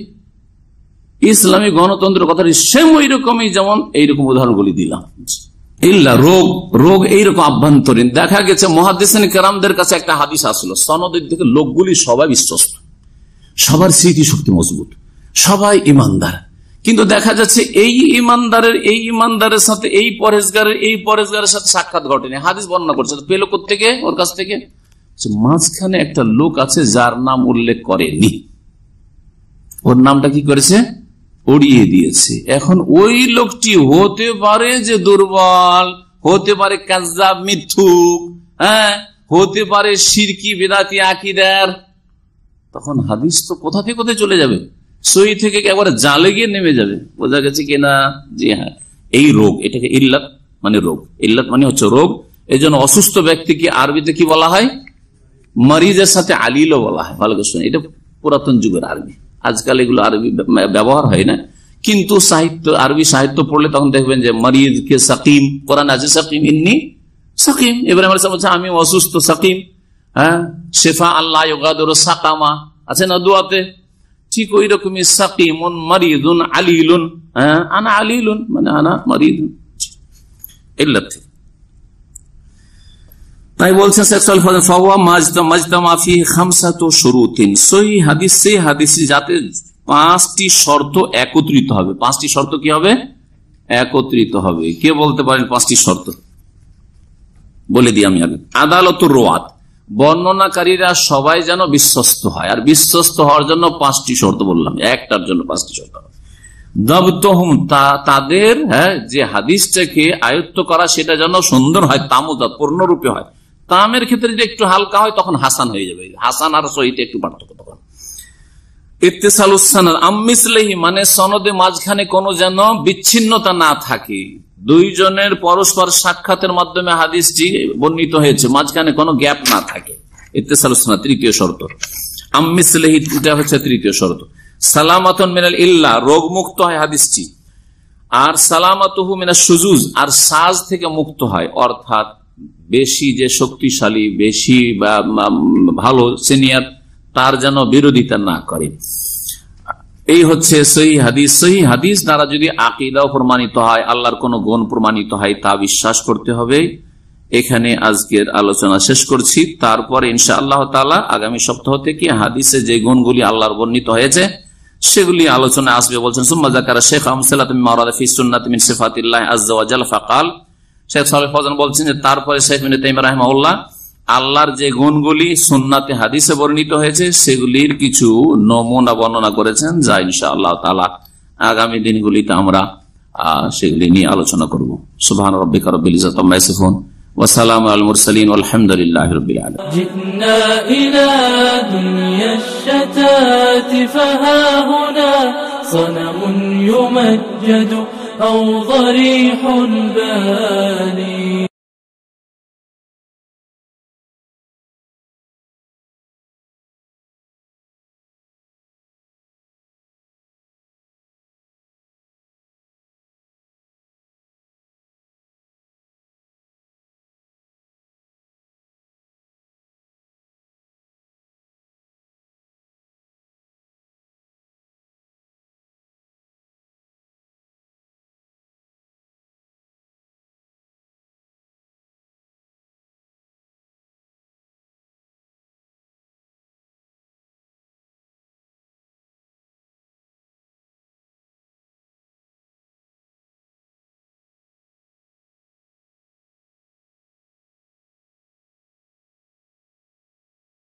ইসলামী গণতন্ত্র কথাটি সেম ওই রকমই যেমন এইরকম উদাহরণগুলি দিলাম। ইল্লা রোগ রোগ এইরকম আভ্যন্তরীণ। দেখা গেছে মহাদিসান কেরামদের কাছে একটা হাদিস আসলো, সনদের থেকে লোকগুলি সবাই বিশ্বস্ত। সবার স্মৃতিশক্তি মজবুত। সবাই ইমানদার। কিন্তু দেখা যাচ্ছে এই ইমানদারের এই ইমানদারের সাথে, এই পরেশগারের এই পরেশগারের সাথে সাক্ষাৎ ঘটেনি। হাদিস বর্ণনা করছে পেল থেকে ওর কাছ থেকে? মাঝখানে একটা লোক আছে যার নাম উল্লেখ করেনি। ওর নামটা কি করেছে? উড়িয়ে দিয়েছে। এখন ওই লোকটি হতে পারে যে দুর্বল, হতে পারে কাজাব মিথ্যুক হ্যাঁ হতে পারে সিরকি, বেদাতি, আকিদার। তখন হাদিস তো কোথা থেকে কোথায় চলে যাবে? সই থেকে একবারে জালে গিয়ে নেমে যাবে? বোঝা গেছে কিনা জি হ্যাঁ। এই রোগ, এটাকে ইল্লাত মানে রোগ। ইল্লাত মানে হচ্ছে রোগ। এই অসুস্থ ব্যক্তিকে আরবিতে কি বলা হয়? মরিজের সাথে আলিলও বলা হয়, ভালো করে শুনে। এটা পুরাতন যুগের আরবি। আজকাল এগুলো আরবি ব্যবহার হয় না। কিন্তু সাহিত্য, আরবি সাহিত্য পড়লে তখন দেখবেন যে মরিদ কে সাকিম, কোরআন আছে, সাকিম, ইন্নি সাকিম। ইব্রাহিম বলছে আমি অসুস্থ, সাকিম। হ্যাঁ? শেফা আল্লাহ সাকামা। আছে না দোয়াতে? ঠিক ওই রকমই সাকিমুন মারিদুন আলিলুন। হ্যাঁ? আনা আলিলুন মানে আনা মরিদুন ইল্লাত। থেকে তাই বলছেন সেক্সুয়াল হাদিস, সেই হাদিস যাতে পাঁচটি শর্ত একত্রিত হবে। পাঁচটি শর্ত কি হবে? একত্রিত হবে। কে বলতে পারেন পাঁচটি শর্ত? বলে দিই আমি আগে। আদালত রোয়াত। বর্ণনাকারীরা সবাই যেন বিশ্বস্ত হয়। আর বিশ্বস্ত হওয়ার জন্য পাঁচটি শর্ত বললাম। একটার জন্য পাঁচটি শর্ত। তাদের হ্যাঁ যে হাদিসটাকে আয়ত্ত করা, সেটা যেন সুন্দর হয় তামুদা পূর্ণরূপে হয়। তামের ক্ষেত্রে যদি একটু হালকা হয়, তখন হাসান হয়ে যাবে। হাসান আর সহিতে একটু পার্থক্য তখন। মানে সনদে মাঝখানে কোনো যেন বিচ্ছিন্নতা না থাকে। দুইজনের পরস্পর সাক্ষাতের মাধ্যমে হাদিসটি বর্ণিত হয়েছে, মাঝখানে কোনো গ্যাপ না থাকে। ইত্তেসালুসানা তৃতীয় শর্ত। আম্মিসলেহি, এটা হচ্ছে তৃতীয় শর্ত। সালামাতন মিনাল ইল্লা রোগ মুক্ত হয় হাদিসটি। আর সালামাতহু মিনা সুজুজ আর সাজ থেকে মুক্ত হয়, অর্থাৎ বেশি যে শক্তিশালী, বেশি বা ভালো সিনিয়র, তার যেন বিরোধিতা না করে। এই হচ্ছে সহি হাদিস। সহি হাদিস দ্বারা যদি আকিদাও প্রমাণিত হয়, আল্লাহর কোন গুণ প্রমাণিত হয়, তা বিশ্বাস করতে হবে। এখানে আজকের আলোচনা শেষ করছি। তারপর ইনশা আল্লাহ তালা আগামী সপ্তাহ থেকে হাদিসে যে গুণগুলি আল্লাহর বর্ণিত হয়েছে, সেগুলি আলোচনা আসবে বলছেন, সুম্মা জাকারা শেখ আমসাল্লাহ ফাকাল শেখ সাল ফজান বলছেন যে তারপরে শেখ মিন রাহমাউল্লাহ আল্লাহর যে গুণগুলি সুন্নাতে হাদিসে বর্ণিত হয়েছে সেগুলির কিছু নমুনা বর্ণনা করেছেন যা ইনশা আল্লাহ তালা আগামী দিনগুলিতে আমরা সেগুলি নিয়ে আলোচনা করব সুবাহ রব্বিকা রব্বিল ইজাতফোন وسلام على المرسلين والحمد لله رب العالمين جئنا إلى دنيا الشتات فها هنا صنم يمجد أو ضريح باني.